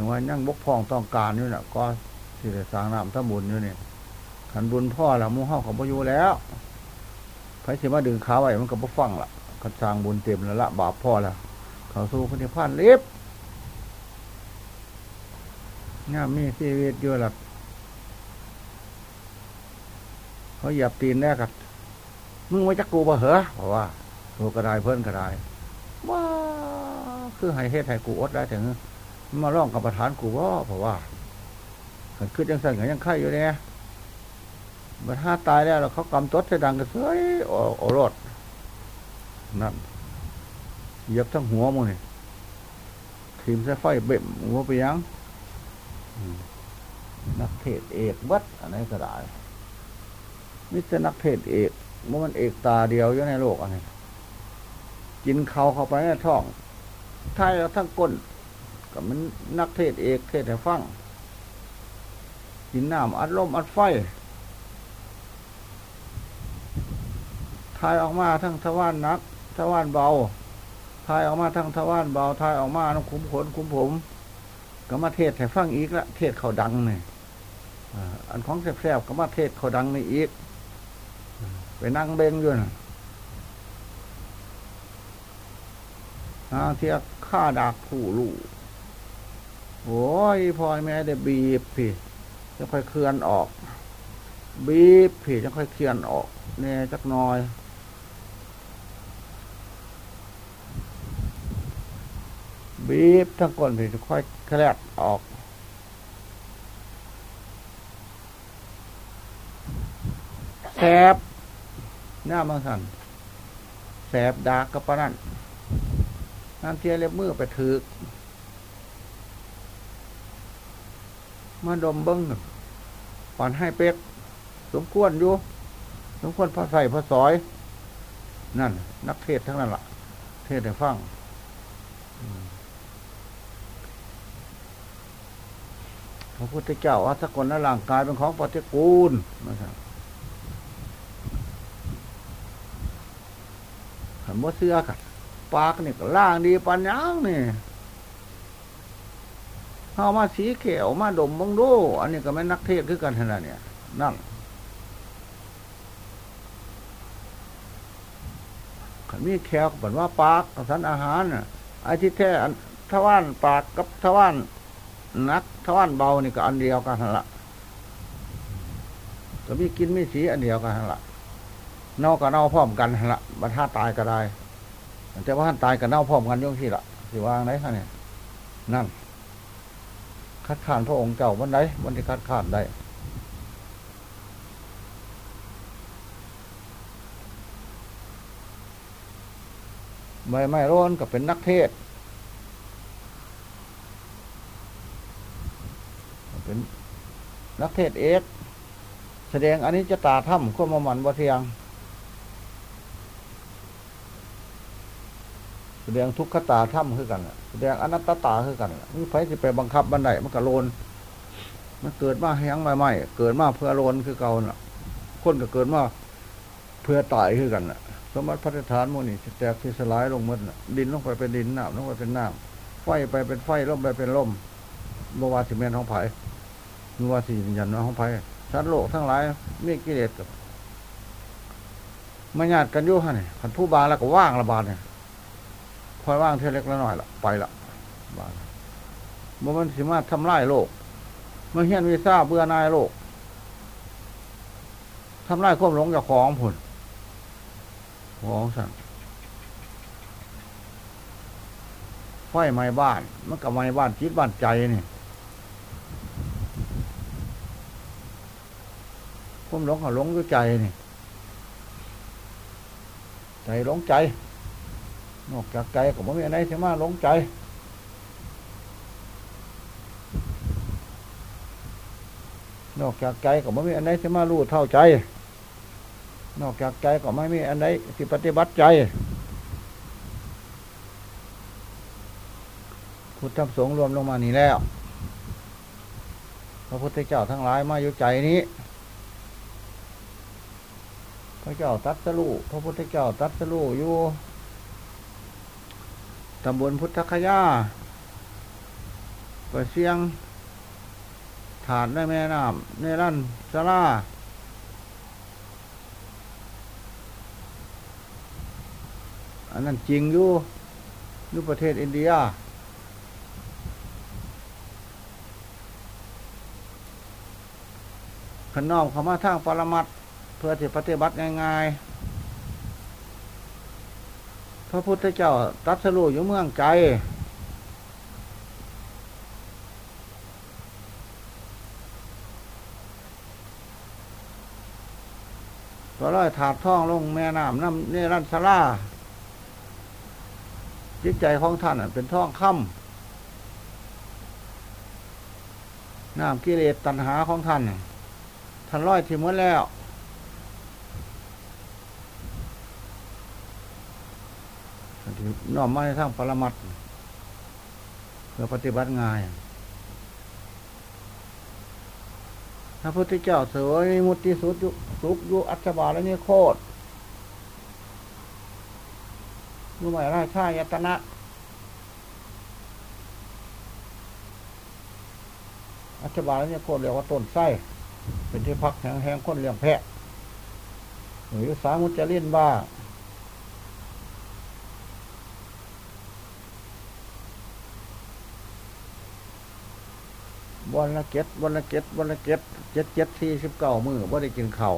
ถึงว่ายังบกพร่องต้องการอยู่น่ะก็ที่จะสร้างน้ำถ้าบุญอยู่นี่ขันบุญพ่อละมูห้าของพยูแล้วพระเสมาดึงขาไว้มันก็บ่ฟังละกระจางบุญเต็มแล้วละบาปพ่อละเขาสู้พระนิพพานเล็บงามมีชีวิตอยู่หลักเขาหยับตีนแน่กับมึงไม่จักกูปะเหรอเพราะว่าตัวกระไดเพื่อนกระไดว่าคือให้เฮ็ดให้กูอดได้ถึง มาล่องกับประธานกูว่าเพราะว่าขึ้นยังสั่งยังไข่อยู่เนี่ยมันถ้าตายแล้วเขากำตดใส่ดังกระเซยโอรสนั่นเหยียบทั้งหัวมึงนี่ทีมใส่ไฟเบ่มหัวไปยังนักเทศเอกวัดอันนี้ก็ได้มิใช่นักเทศเอกมันเอกตาเดียวอยู่ในโลกอันนี้กินเขาเข้าไปในท้องท้ายแล้วทั้งก้น กับมันนักเทศเอกเทศให้ฟังกินน้ำอัดลมอัดไฟทายออกมาทั้งทวารนักทวารเบาทายออกมาทั้งทวารเบาทายออกมาน้ำคุ้มขนคุ้มผม ก็มาเทศให้ฟังอีกละเทศเขาดังเนี่ยอันของแซ่บๆก็มาเทศเขาดังนี่อีก ไปนั่งเบงอยู่นะฮาเทียข้าดากผู้ลูก โอ้ยพอยแม่ได้บีบพี่จะค่อยเคลื่อนออก บีบพี่จะค่อยเคลื่อนออกแน่จักน่อยบีบทั้งก้นพี่จะค่อยแคลดออกแสบหน้ามังสันแสบดากกับปนั่นน้ำเทียเล็บมือไปถือ มาดมเบิ้งก่อนให้เป๊ก สมควรอยู่ สมควรพระใส่พระสอย นั่น นักเทศทั้งนั้นละ่ะ เทศให้ฟังพระพุทธเจ้าว่าสกลนร่างกายเป็นของปฏิกูลนะครับขันว่าเสื้อกันปากนี่ก็ล่างดีปัญญางนี่ เข้ามาสีเขียวมาดมบังดูอันนี้ก็ไม่นักเทศคือกันขนาดเนี่ย นั่งขันมีแขวเหมือนว่าปากสันอาหารน่ะไอ้ที่แท้ทว่ารปากกับทว่ารนักทว่ารเบานี่ก็อันเดียวกันละก็มีกินมีสีอันเดียวกันละเน่ากับเน่าพร้อมกันละบรรทัดตายก็ได้แต่ว่าท่านตายกับเน่าพร้อมกันย่งที่ละสิวางไหนคะเนี่ยนั่น คัดค้านพระองค์เจ้าวันไหนวันที่คัดค้านได้ใบไม้ร้อนก็เป็นนักเทศ เป็นนักเทศเอกแสดงอันนี้จะตาถ้ำข้อมมันบ่เทียง แสดงทุกขตาถ้ำคือกันแสดงอนัตตาคือกันมีไฟที่ไปบังคับบันไดมันกระโลนมันเกิดมาแห้งใหม่ๆเกิดมาเพื่อโลนคือเก่าน่ะ คนก็เกิดมาเพื่อตายคือกันน่ะ สมบัติพัฒฐานโมนี่จะแตกที่สลายลงมดดินลงไปเป็นดินน้ำลงไปเป็นน้ำไฟไปเป็นไฟลมไปเป็นลมบวาสิเมนของไผ่บวาสิยันของไผ่สัตว์โลกทั้งหลายมีกิเลสกับมาญาติกันยุ่ฮะเนี่ยขันผู้บาแล้วก็ว่างระบาดเนี่ย คอยว่างเท่าเล็กแล้วหน่อยละไปละบ้าดมันสิมาทำลายโลกมันเฮียนวีซ่าเบื่อนายโลกทำลายควบหลงจากของผลของสั่งไฟไหม้บ้าน มันกับไหม้บ้านจิตบ้านใจนี่ควมหลงกับหลงด้วยใจนี่ใจหลงใจ นอกจากใจก็ไม่มีอะไรที่มาหลงใจ นอกจากใจก็ไม่มีอันไหนที่มารู้เท่าใจ นอกจากใจก็ไม่มีอันใดที่ปฏิบัติใจพุทธสงฆ์รวมลงมานี่แล้วพระพุทธเจ้าทั้งหลายมาอยู่ใจนี้ พระเจ้าตัดสลูพระพุทธเจ้าตัดสลูอยู่ ตำบลพุทธคยาไปเสียง ฐานในแม่น้ำในรั่นสลาอันนั้นจริงอยู่อยู่ประเทศอินเดีย ขนอมเขามาทางปรมัตเพื่อที่ปฏิบัติง่ายๆ พระพุทธเจ้าตัดสรุอยู่เมืองใจตัวร้อยถาดท่องลงแม่น้ำน้ำเนี่รันสลาจิตใจของท่านเป็นท่องค่ำน้ำกิเลสตัณหาของท่านท่านร้อยที่มดแล้ว น้อมมาในทางปรมัตเพื่อปฏิบัติงานพระพุทธเจ้าเสวยมุติสุขสุขยู่อัจฉบาและนี่โคตรอยู่ใหมราชายตนะอัจฉบาและนี่โคตรเรียกว่าต้นไส้เป็นที่พักแห่งแห่งคนเลี้ยงแพะหรือสามุจจรินบ้า วันละเก็ดวันละเก็ดวันละเก็ดเจ็ดเจ็ดที่สิบเก้ามือว่าได้กินเข่า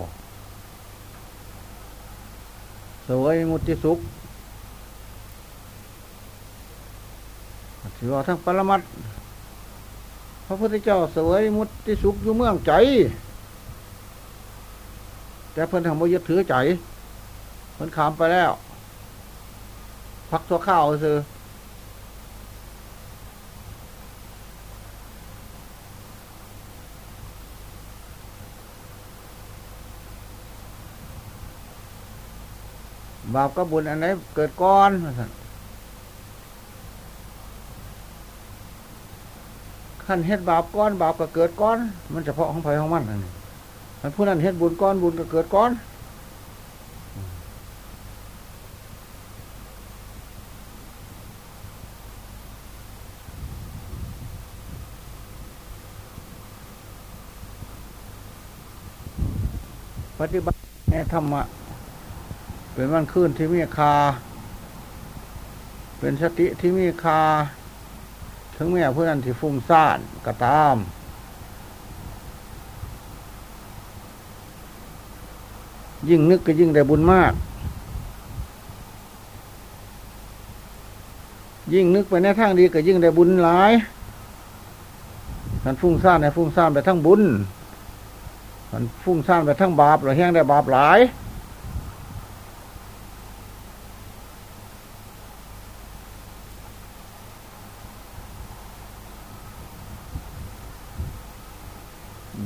สวยมุติสุขถือว่าทั้งปรมัตพระพุทธเจ้าสวยมุติสุขอยู่เมืองใจ แต่เพิ่นทำโมยึดถือใจเพิ่นขามไปแล้ว พักตัวข้าวซื้อ บาปกับบุญอันไหนเกิดก้อนขั้นเฮ็ดบาปก้อน บาปก็เกิดก้อน มันเฉพาะของไผ่ของมันอันนี้มันผู้นั้นเฮ็ดบุญก้อนบุญก็เกิดก้อนปฏิบัติในธรรมะ เป็นวันคืนที่มีคา เป็นสติที่มีคา ถึงแม้ผู้นั้นที่ฟุ้งซ่านก็ตาม ยิ่งนึกก็ยิ่งได้บุญมาก ยิ่งนึกไปในทางดีก็ยิ่งได้บุญหลายมันฟุ้งซ่านในฟุ้งซ่านไปทั้งบุญมันฟุ้งซ่านไปทั้งบาปหรือแห้งได้บาปหลาย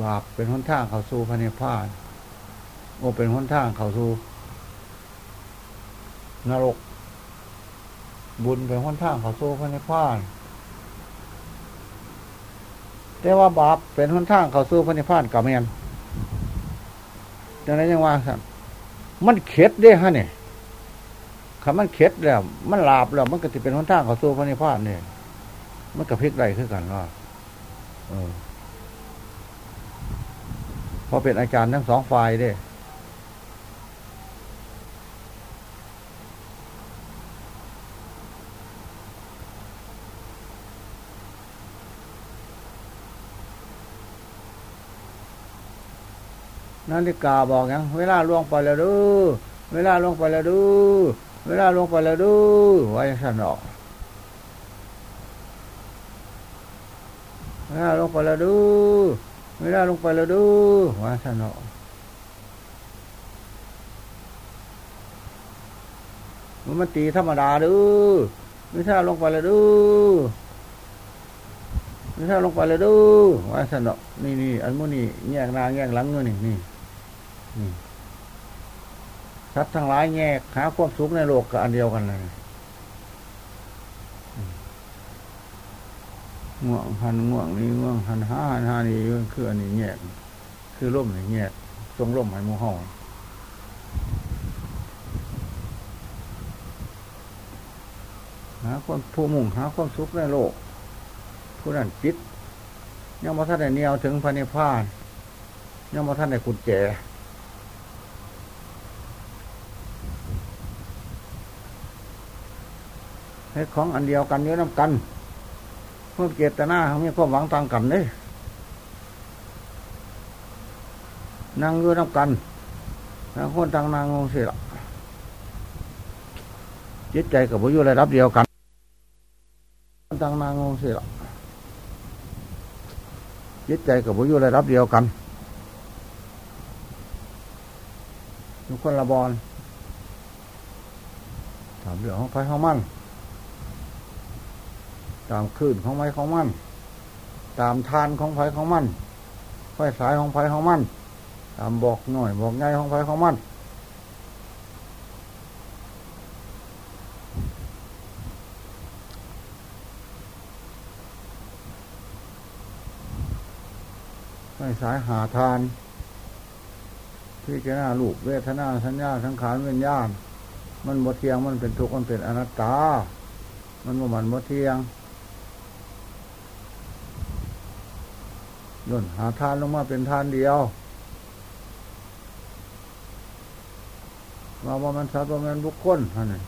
บาป เป็นหนทางเขาสู่พระนิพพานโอเป็นหนทางเขาสู่นรก บุญเป็นหนทางเขาสู่พระนิพพานแต่ว่าบาปเป็นหนทางเขาสู่พระนิพพานกับเมียนดังนั้นยังว่าสันมันเข็ดได้ฮะเนี่ยคำมันเข็ดแล้ว มันลาบแล้วมันก็จะเป็นหนทางเขาสู่พระนิพพานเนี่ยมันกับพลิกได้ขึ้นกันว่าเออ พอเป็นอาจารย์ทั้งสองฝ่ายเด้นาฬิกาบอกยังเวลาล่วงไปแล้วดูเวลาล่วงไปแล้วดู เวลาล่วงไปแล้วดูไว้สนอกเวลาล่วงไปแล้วดู เวลาลงไปแล้วดูวาสนามันตีธรรมดาดูไม่ถ้าลงไปแล้วดูไม่ถ้าลงไปแล้วดูวาสนานี่นี่อันมุนี่แยกนาแยกหลังนู่นนี่นี่นี่ทัดทั้งหลายแยกหาความสุขในโลกกับอันเดียวกันเลย ง่วงหันง่วงนี่ง่วงหันห้าหันหานี่คืออันนี้แยกคือร่มนี่แยกทรงร่มให้มูห้องหาความผู้มุ่งหาความสุขในโลก ผู้นั้นจิตยังมาท่านได้เนียวถึงพระนิพพานยังมาท่านได้กุญแจให้ของอันเดียวกันเนื้อน้ำกัน เมื่อเจตนาเขามีความหวังต่างกันเลยนั่งอยู่น้ำกันต่างคนต่างนางงงสิละจิตใจกับบุญอยู่ระดับเดียวกันต่างนางงงสิละจิตใจกับบุญอยู่ระดับเดียวกันทุกคนละบอลถามเรื่องของไฟของมัน ตามคลื่นของไม้ของมัน ตามทานของไฟของมันไฟสายของไฟของมัน ตามบอกหน่อยบอกไงของไฟของมัน ไฟสายหาทานพี่เจ้าลูกเวทนาสัญญาสังขารเวียนญาณมันบดเทียงมันเป็นทุกข์มันเป็นอนัตตา มันบ่มันบดเทียง ย่นหาทานลงมาเป็นทานเดียวมาว่ามันสัตว์ว่ามันบุคคลฮะนี่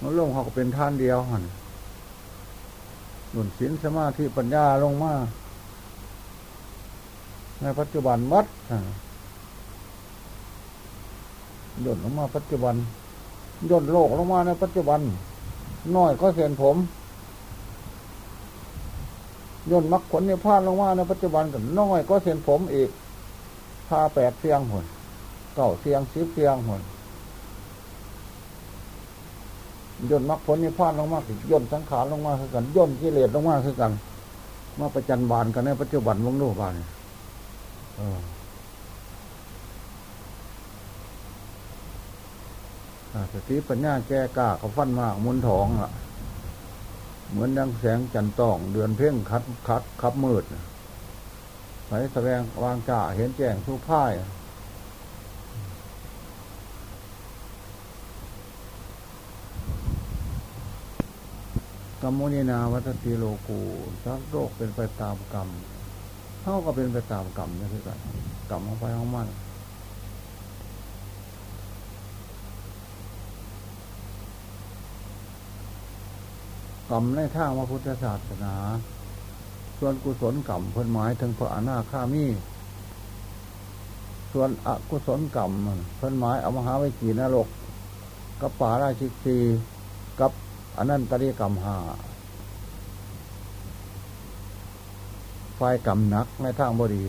มันลงเขาก็เป็นทานเดียวฮะนี่หนุนศีลสมาธิปัญญาลงมาในปัจจุบันมัดย่นลงมาปัจจุบันย่นโลกลงมาในปัจจุบัน น้อยก็เสียนผม ย่นมักขนในผ้าลงมาในปัจจุบันกันน้อยก็เสียนผมอีกผ้าแปดเสียงหนเก่าเสียงสิบเสียงหนย่นมักผลในผ้าลงมาย่นสังขารลงมาคือกันย่นกิเลสลงมาคือกัน มาประจันบานกันในปัจจุบันวงโลกบานเออสติปัญญาแก้กล้าเขาฟันมากมุนทองอะ เหมือนดังแสงจันต้อง เดือนเพ่งคัดคัดคับมืดใสแสดงวางจ่าเห็นแจ้งทุกพ่ายกรรมนินาวัตติโลกูทักโรคเป็นไปตามกรรมเท่าก็เป็นไปตามกรรมนี่คือกันกรรมของไปของมัน กรรมในทางพระพุทธศาสนา ส่วนกุศลกรรมเพิ่นหมายถึงพระอนาคามี ส่วนอกุศลกรรมเพิ่นหมายเอามหาวิจีนรกกับป่าราชิกีกับอนันตริกรรมหาฝ่ายกรรมนักในทางบดี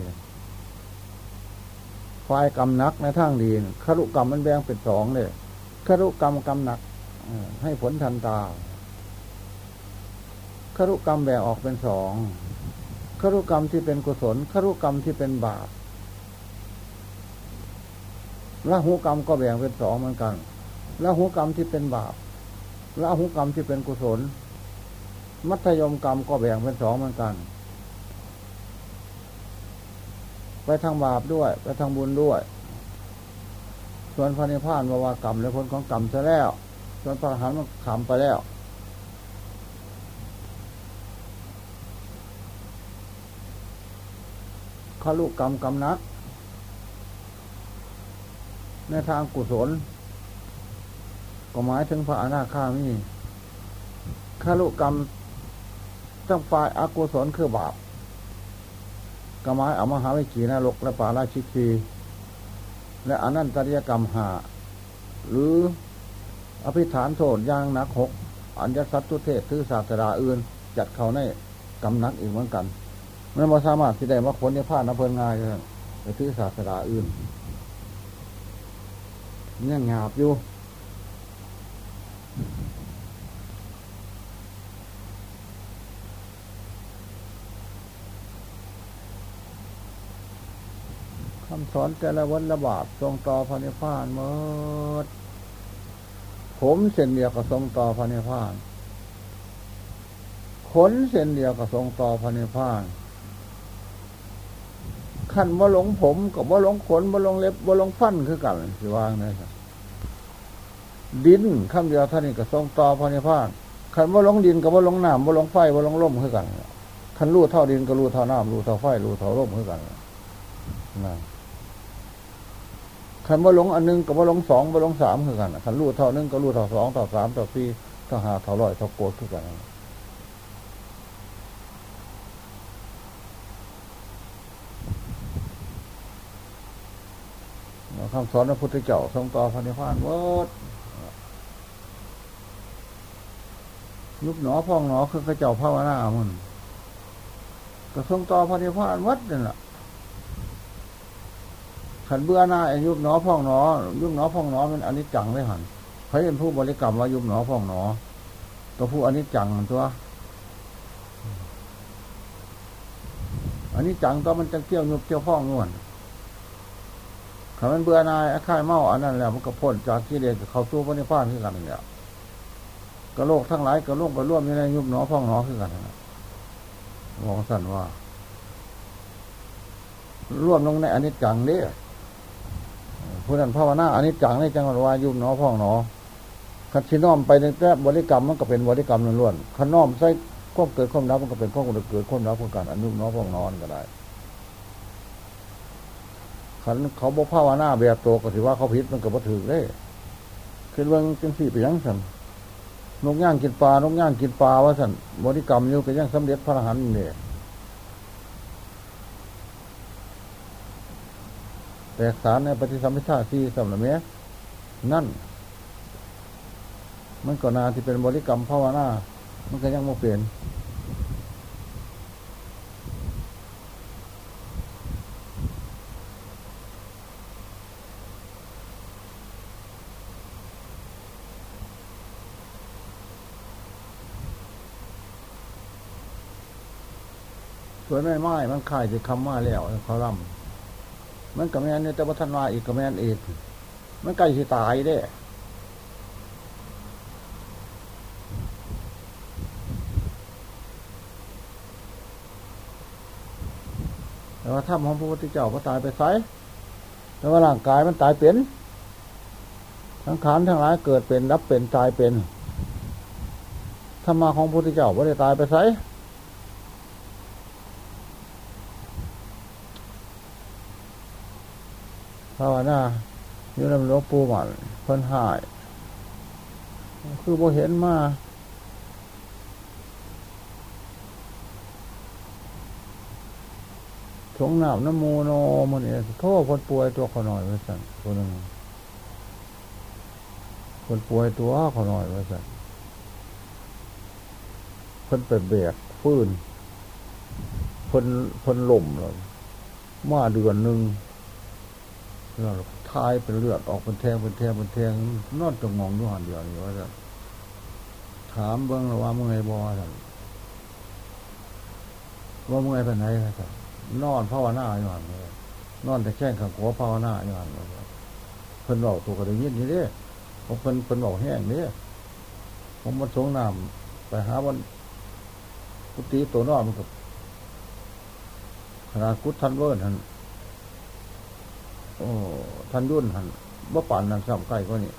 ฝ่ายกรรมนักในทางดีคารุกรรมมันแบ่งเป็นสองเลยคารุกรรมกรรมหนักให้ผลทันตา ครุกรรมแบ่งออกเป็นสองครุกรรมที่เป็นกุศลครุกรรมที่เป็นบาปละหูกรรมก็แบ่งเป็นสองเหมือนกันละหูกรรมที่เป็นบาปละหูกรรมที่เป็นกุศล มัธยมกรรมก็แบ่งเป็นสองเหมือนกัน ไปทางบาปด้วย ไปทางบุญด้วย ส่วนพระนิพพานวาวากรรมและผลของกรรมซะแล้ว ส่วนพระอรหันต์มันขำไปแล้ว ขลุกรรมกรรมนัก ในทางกุศล ก็หมายถึงพระอนาคามีขลุกรรมตั้งฝ่ายอากุศลคือบาปก็หมายอมหาวิจีนรกและปาราชิกีและอนันตริยกรรมหาหรืออภิฐานโทษย่างนักหกอัญญสัตตุเทศทือศาสดาอื่น จัดเขาในกรรมนักอีกเหมือนกัน มันมาสามารถที่ได้มาผลในผ้าน้ำเพลินง่ายเลยไปถือศาสนาอื่นเนี่ยงาบอยู่คำสอนแต่ละวันละบาททรงต่อพระนิพพานเมื่อผมเส้นเดียวกับทรงต่อพระนิพพานขนเส้นเดียวกับทรงต่อพระนิพพาน ขันว่าหลงผมกับว่าหลงขนว่าหลงเล็บว่าหลงฟันคือกันสิว่างนะครับดินคำเดียวท่านนี้ก็ทรงต่อพระนิพพานขันว่าหลงดินกับว่าหลงน้ำว่าหลงไฟว่าหลงลมคือกันขันรู้เท่าดินก็รู้เท่าน้ำรู้เท่าไฟรู้เท่าลมคือกันนะขันว่าหลงอันนึงกับว่าหลงสองว่าหลงสามคือกันขันรู้เท่านึงก็รู้เท่าสองเท่าสามเท่าสี่เท่าห้าเท่าร้อยเท่าโกดคือกัน คำสอนพระพุทธเจ้าทรงต่อพระนิพพานวัดยุบหนอพองหนอคือพระเจ้าภาวนามันก็ทรงต่อพระนิพพานวัดนั่นแหละขันเบื่อหน้าอยุบหนอพองหนอ ยุบหนอพองหนอมันอันนี้จังเลยหันใครเป็นผู้บริกรรมว่ายุบหนอพองหนอก็ผู้อันนี้จังตัวอันนี้จังก็มันจะเกี่ยวยุบเกี่ยวพองนวล ถ้ามันเบื่อนายค่ายเมาอันนั้นแล้วมันก็พ้นจากกิเลสเขาสู้พระนิพพานขึ้นกันเนี่ยกระโลกทั้งหลายกระโลกกระร่วมอยู่ในยุบหนอพ่องหนอขึ้นกันมองสั่นว่าร่วมลงในอนิจจังเนี่ยผู้นั้นภาวนาอนิจจังในจังหวัดวายุบหนอพ่องหนอคันชิน้อมไปในแท้บริกรรมมันก็เป็นบริกรรมล้วนๆคันน้อมใส่ควบเกิดควบนับมันก็เป็นควบเกิดควบนับควบการอนุน้อพ่องนอนก็ได้ ขันเขาบอกภาวนาแบบโตก็ถือว่าเขาผิดมันก็บ่ถือเลยขึ้นเบื้องจังสี่ไปยังสันนกย่างกินปลานกย่างกินปลาว่าสันบริกรรมอยู่ก็ยังสำเร็จพระอรหันต์เนี่ยแตกสารในปฏิสัมพิทาสี่สำหรับเมียนั่น มันก็นาที่เป็นบริกรรมภาวนา มันก็ยังไม่เปลี่ยน สวยไม่ไม้มันขายจะคำว่าแล้วเขาล่ำมันกับแมนเนี่ยแต่ว่าท่านว่าอีกกับแมนอีก มันใกล้สิตายเด้แต่ว่าถ้าของพระพุทธเจ้าก็ตายไปไซแต่ว่าร่างกายมันตายเป็นทั้งขานทั้งหลายเกิดเป็นรับเป็นตายเป็นธรรมาของพระพุทธเจ้าไม่ได้ตายไปไซ ภาวนาอยู่ลำหลวงปู่หมันเพิ่นหาย คือโบเห็นมาถงหนาวน้ำมูโนมันเนี่ยโทษคนป่วยตัวขอหน่อยไว้สั่นคนหนึ่งคนป่วยตัวขอหน่อยไว้สั่นเพิ่นไปเบียกฟื้นเพิ่นเพิ่นหล่มเลยมาเดือนหนึ่ง เราทายเป็นเลือดออกเป็นแทงเป็นแทงเป็นแทงนอนจงมองด้วยหันเดียวนี่ว่าจะถามเบิ้งราว่าเมื่อไงบอสันว่าเมื่อไงเป็นไงครับนอนภาวนาอยู่หันเลยนอนแต่แข้งขังหัวภาวนาอยู่หันเลยเพิ่นบอกตัวกระดิ่งยินนี่เด้ผมเพิ่นเพิ่นบอกแห้งนี่ผมมาสงน้ำไปหาวันกุฏิตัวนอนมันกับขนาดกุฏทันเวิร์นทัน โอ้ท่านยุ่นหันบ่ป่านนั่นซ้ำใกล้ก็นี่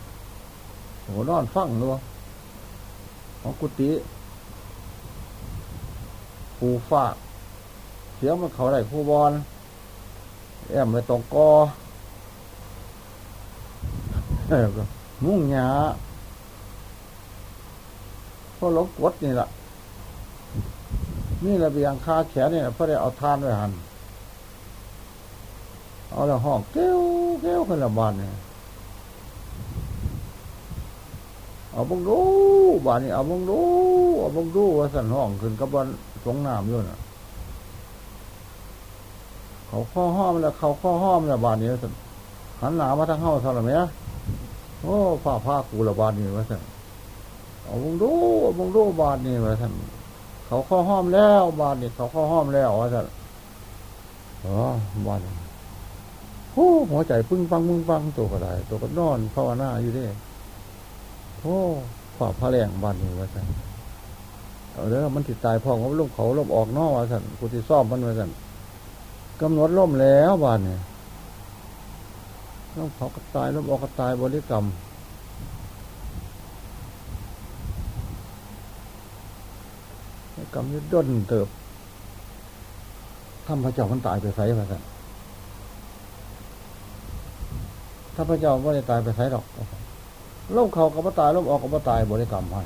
โหนอนฟังด้วยของกุฏิปูฟากเสียงมันเขาได้คู่บอลแอมไปตรงกอมุ่งหยาพราะลบกดนี่แหละนี่ระเบียงคาแขนนี่เพราะได้เอาทานไว้หัน เอาละห้องเก้วเก้วขึ้นละบานเนี่ยเอาบังดูบานนี่เอาบังดูเอาบังดูว่าสันห้องขึ้นกับบานสงน้ำอยู่น่ะ เขาข้อห้อมแล้วเขาข้อห้อมแล้วบานนี้สันหันหนามาทางเข้าสันละเมียโอ้ผ้าผ้ากูละบานนี่ว่าสันเอาบังดูเอาบังดูบานนี่ว่าสันเขาข้อห้อมแล้ว บานนี่เขาข้อห้อมแล้วว่าสันอ๋อบานนี่ โอ้หัวใจพึ่งฟังมึงฟังตัวก็ได้ตัวก็นอนภาวนาอยู่ด้โอ้ฝ่าพระแรงบันนี่ว่าสันเอาแล้วมันติดตายพ่อเขาลบเขาลบออกนอกว่าสันกูที่ซ่อมมันว่าสันกำหนดล่มแล้วบานเนี่ยลบเขาก็ตายลบออกก็ตายบริกรรมกรรมยึดด้นเติบทำพระเจ้ามันตายไปไสมาสัน ถ้าพระเจ้าไม่ได้ตายไปใช้หรอกลบเขาก็บ่ตายลบออกก็บ่ตายบริกรรมให้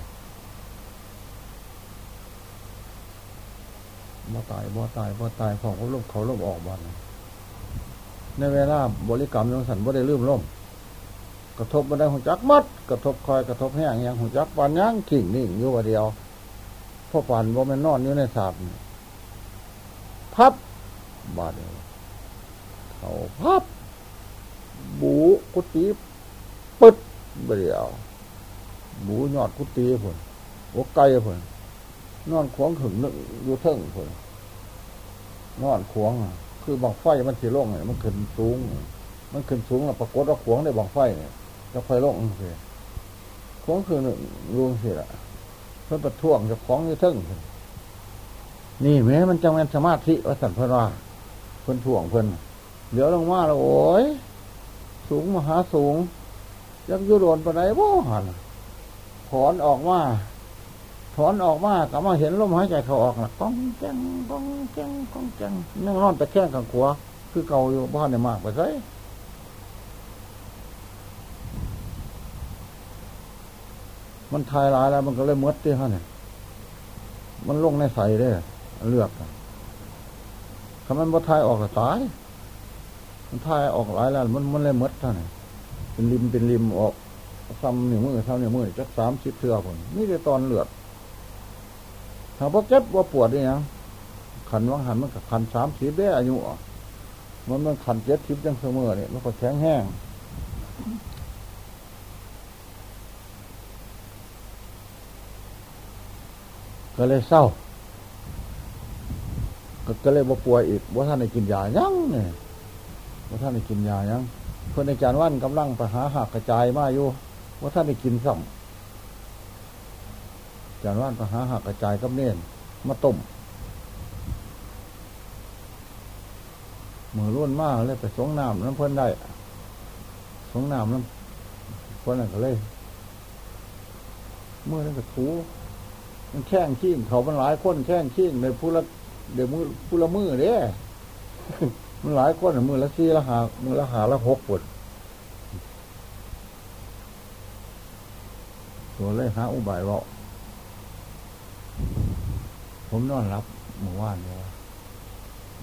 บ่ตายบ่ตายบ่ตายของก็ลบเขาลบออกบ้านในเวลาบริกรรมยังสันบ่ได้ลืมล่มกระทบมาได้หุ่จักมัดกระทบคอยกระทบแห้งยังหุ่จักปานยังกิ่งนิ่งอยู่ว่าเดียวพ่อปานบ่แม่นนอนอยู่ในสาบพับบาดเดียวเขาพับ บูกุฏิปึ๊ดเดียวบูยอดกุฏิผลหัวไก่ผลนอนขวงถึงนึกอยู่เทิงผลนอนขวง คือบังไฟมันสีล่งเนี่ยมันขึ้นสูง มันขึ้นสูงแล้วปรากฏว่าขวงได้บังไฟเนี่ยแล้วไฟล่งเลยขวงคือหนึ่งรวงสิละเพื่อประท้วงจะของอยู่เทิงนี่แม้มันจังแมนสมาธิว่าสันเพื่อนว่าเพื่อนถ่วงเพื่อนเดี๋ยวลงมาแล้วโอ้ย สูงมหาสูงยังยุโรนไปไหนบ่หันถอนออกมาถอนออกมาก็มาเห็นลมหายใจเขาออกนะก้องแจ้งก้องแจ้งก้องแจ้งนั่งนอนแต่แข้งข้างขวาคือเก่าอยู่บ้านเนี่ยมากไปใช่มันทายร้ายแล้ว มันก็เลยมดที่ฮะเนี่ย มันลงในใส่ด้เลือกคำมันบ่ทายออกก็ตาย มันทายออกหลายแล้วมันมันเลยมดท่านเนี่ยเป็นริมเป็นริมออกซ้ำหนึ่งมือซ้ำหนึ่งมือจักสามสิบเทือคนนี่จะตอนเลือดถ้าพวกเจ็บว่าปวดนี่นะขันวังหันมันกับขันสามสิบได้อายุมันมันขันเจ็ดสิบจังเสมอเนี่ยมันก็แข็งแห้งก็เลยเศร้า ก็เลยบ่ป่วยอีกว่าท่านได้กินยายังเนี่ย ว่าท่านได้กินยายังเพื่อนอาจารย์ว่านกำลังไปหาหักกระจายมาอยู่ว่าท่านได้กินซ้ำอาจารย์ว่านไปหาหักกระจายกับเน่นมาต้มมือรุ่นมากเลยไปสงน้ำน้ำเพื่อนได้สงน้ำน้ำเพื่อนนั่นก็เลยเมื่อนั้นก็ถูมันแข้งขี้เขามันหลายคนแข้งขี้ในผู้ละเดี๋ยวมือผู้ละมือเด้ มันหลายคนมือละสี่ละหามือละหาละหกปวดตัวเลยหาอุบายว่าผมนอนรับเมื่อวานเนี่ย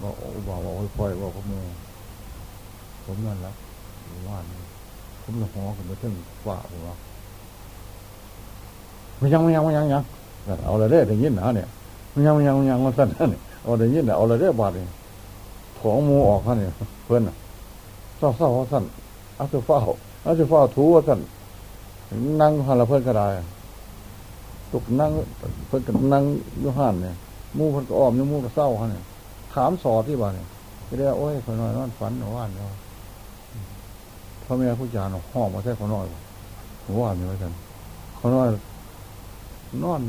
บอกอุบายว่าค่อยๆว่าผมมือผมนอนรับเมื่อวานผมละหัวผมไปถึงฝ่าผมว่าไม่ยังไม่ยังไม่ยังยังเอาอะไรได้ถึงยินนะเนี่ยไม่ยังไม่ยังไม่ยังมาสั่นเนี่ยเอาได้ยินเอาอะไรได้บาดเนี่ย ของมูออกเขาเนี่ยเพื่อนเศร้าเศร้าสั่นอาจจะเฝ้าอาจจะเฝ้าถูว่าสั่นนั่งหันละเพื่อนก็ได้ตกนั่งเพื่อนก็นั่งยุหันเนี่ยมูเพื่อนก็อ้อมยุมูก็เศร้าเขาเนี่ยถามสอที่บ้านเนี่ยก็ได้โอ้ยคนน้อยนอนฝันหนูว่านเนาะพ่อแม่ผู้จานห้องมาใช่คนน้อยหนูว่านอยู่ว่าสั่นคนน้อยนอน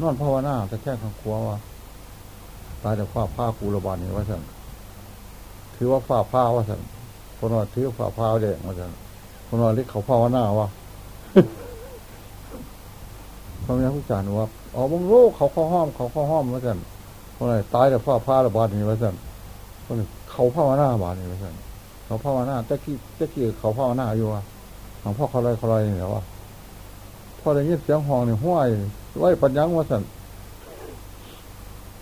นอนภาวนาแต่แค่ข้างขวาว่าตายแต่ฝ้าผ้ากูระบาดนี่ว่าสั่น ถือว่าฝ้าผ้าว่าสันคนว่าถือฝ้าผ้าแดงว่าสันคนว่าเรียกเขาภาวนาว่าพระมีผู้จารว่าอ๋อมึงโลกเขาข้าห้อม เขาข้าห้อมว่าสันคนไหนตายแต่ฝ้าผ้าระบาดนี่ว่าสันคนเขาภาว่าหน้าบาดนี่ว่าสันเขาภาว่าหน้าแต่กี้แต่กี้เขาภาว่าหน้าอยู่ว่าหลวงพ่อเขาไรเขาไรเนี่ยว่าพอได้ยินเสียงห้องนี่ห้วยไว้ปัญญังว่าสั่น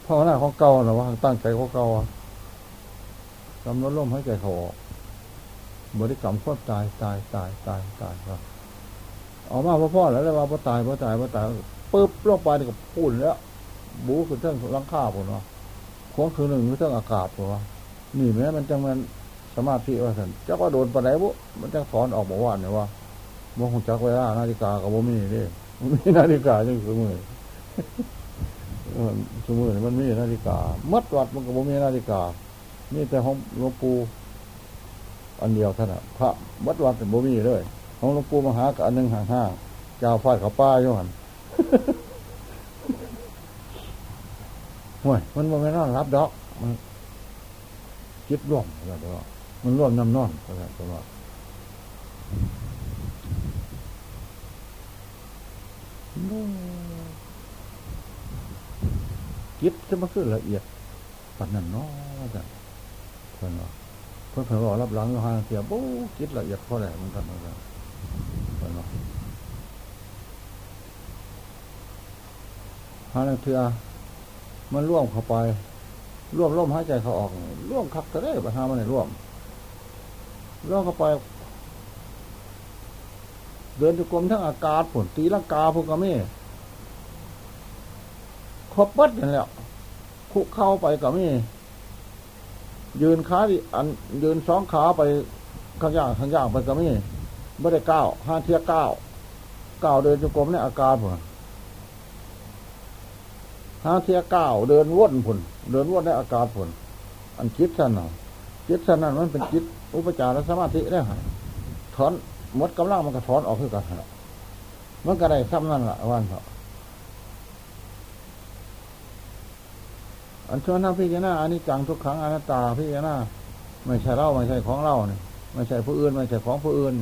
ภาวนาของเก่าหรอว่าตั้งใจของเก่า กำลังลมให้ใจเขาอกบริกรรมควบตายตายตายตายตายครับออกมาพ่อพ่อแล้วแล้วว่าพ่อตายพ่อตายพ่อตายปึ๊บลงไปนี่ก็ปุ่นแล้ว บูคือเรื่องลังค่าผมว่าะควงคือหนึ่งคือเรื่องอากาศผมว่านี่แม้มันจังมันสมาธิว่าสันเจ้าก็โดนปะไหนบุมันจังถอนออกบอกว่าเนี่ยว่าบ่คงจักเวลานาฬิกากับบ่มีนี่มีนาฬิกาจังสมือสมือมันมีนาฬิกามัดวัดมันกับบ่มีนาฬิกา นี่แต่ของหลวงปู่อันเดียวเท่านั้นพระมัดวัดแต่บ่มีเลยของหลวงปู่มหากับอันหนึ่งห่างๆเจ้าฟาดเขาป้าอยู่หันห่วยมันมันไม่นอนรับดอก มันคิดร่วมอะไรตัวมันร่วมน้ำนอนอะไรตัวจิตจะมาขึ้นละเอียดปัจนั้นน้อจ้ะ เพื่อนว่าเพื่อนเพื่อนบอกรับหลังห่างเสียบู๊จิตละเอียดเพราะอะไรมันกันเหมือนกันเพื่อนว่าหาเถื่อมันร่วมเข้าไปร่วมร่มหายใจเขาออกร่วมคักจะได้ปัญหามันในร่วมร่วมเข้าไป เดินจุกรมทั้งอากาศผลตีลังกาพวกกระเม่ครบปัดนั่นแหละคุกเข้าไปกับมี่ ยืนขาอันยืนสองขาไปข้างย่างข้างย่างไปกับมีไม่ได้ก้าวห้าเทียก้าวก้าวเดินจุกรมในอากาศผลห้าเทียก้าวเดินวนผลเดินวนในอากาศผลอันคิดสั้นหน่อยคิดสั้นนั้นมันเป็นจิตอุปจารสมาธิได้หายถอนมดกำลังมันก็ถอนออกคือกันมันก็ได้ซ้ำนั่นแหละวันเถอะ อันชวนทั้งพิจารณาอันนี้จังทุกครั้งอนัตตาพิจารณาไม่ใช่เราไม่ใช่ของเราเนี่ยไม่ใช่ผู้อื่นไม่ใช่ของผู้อื่น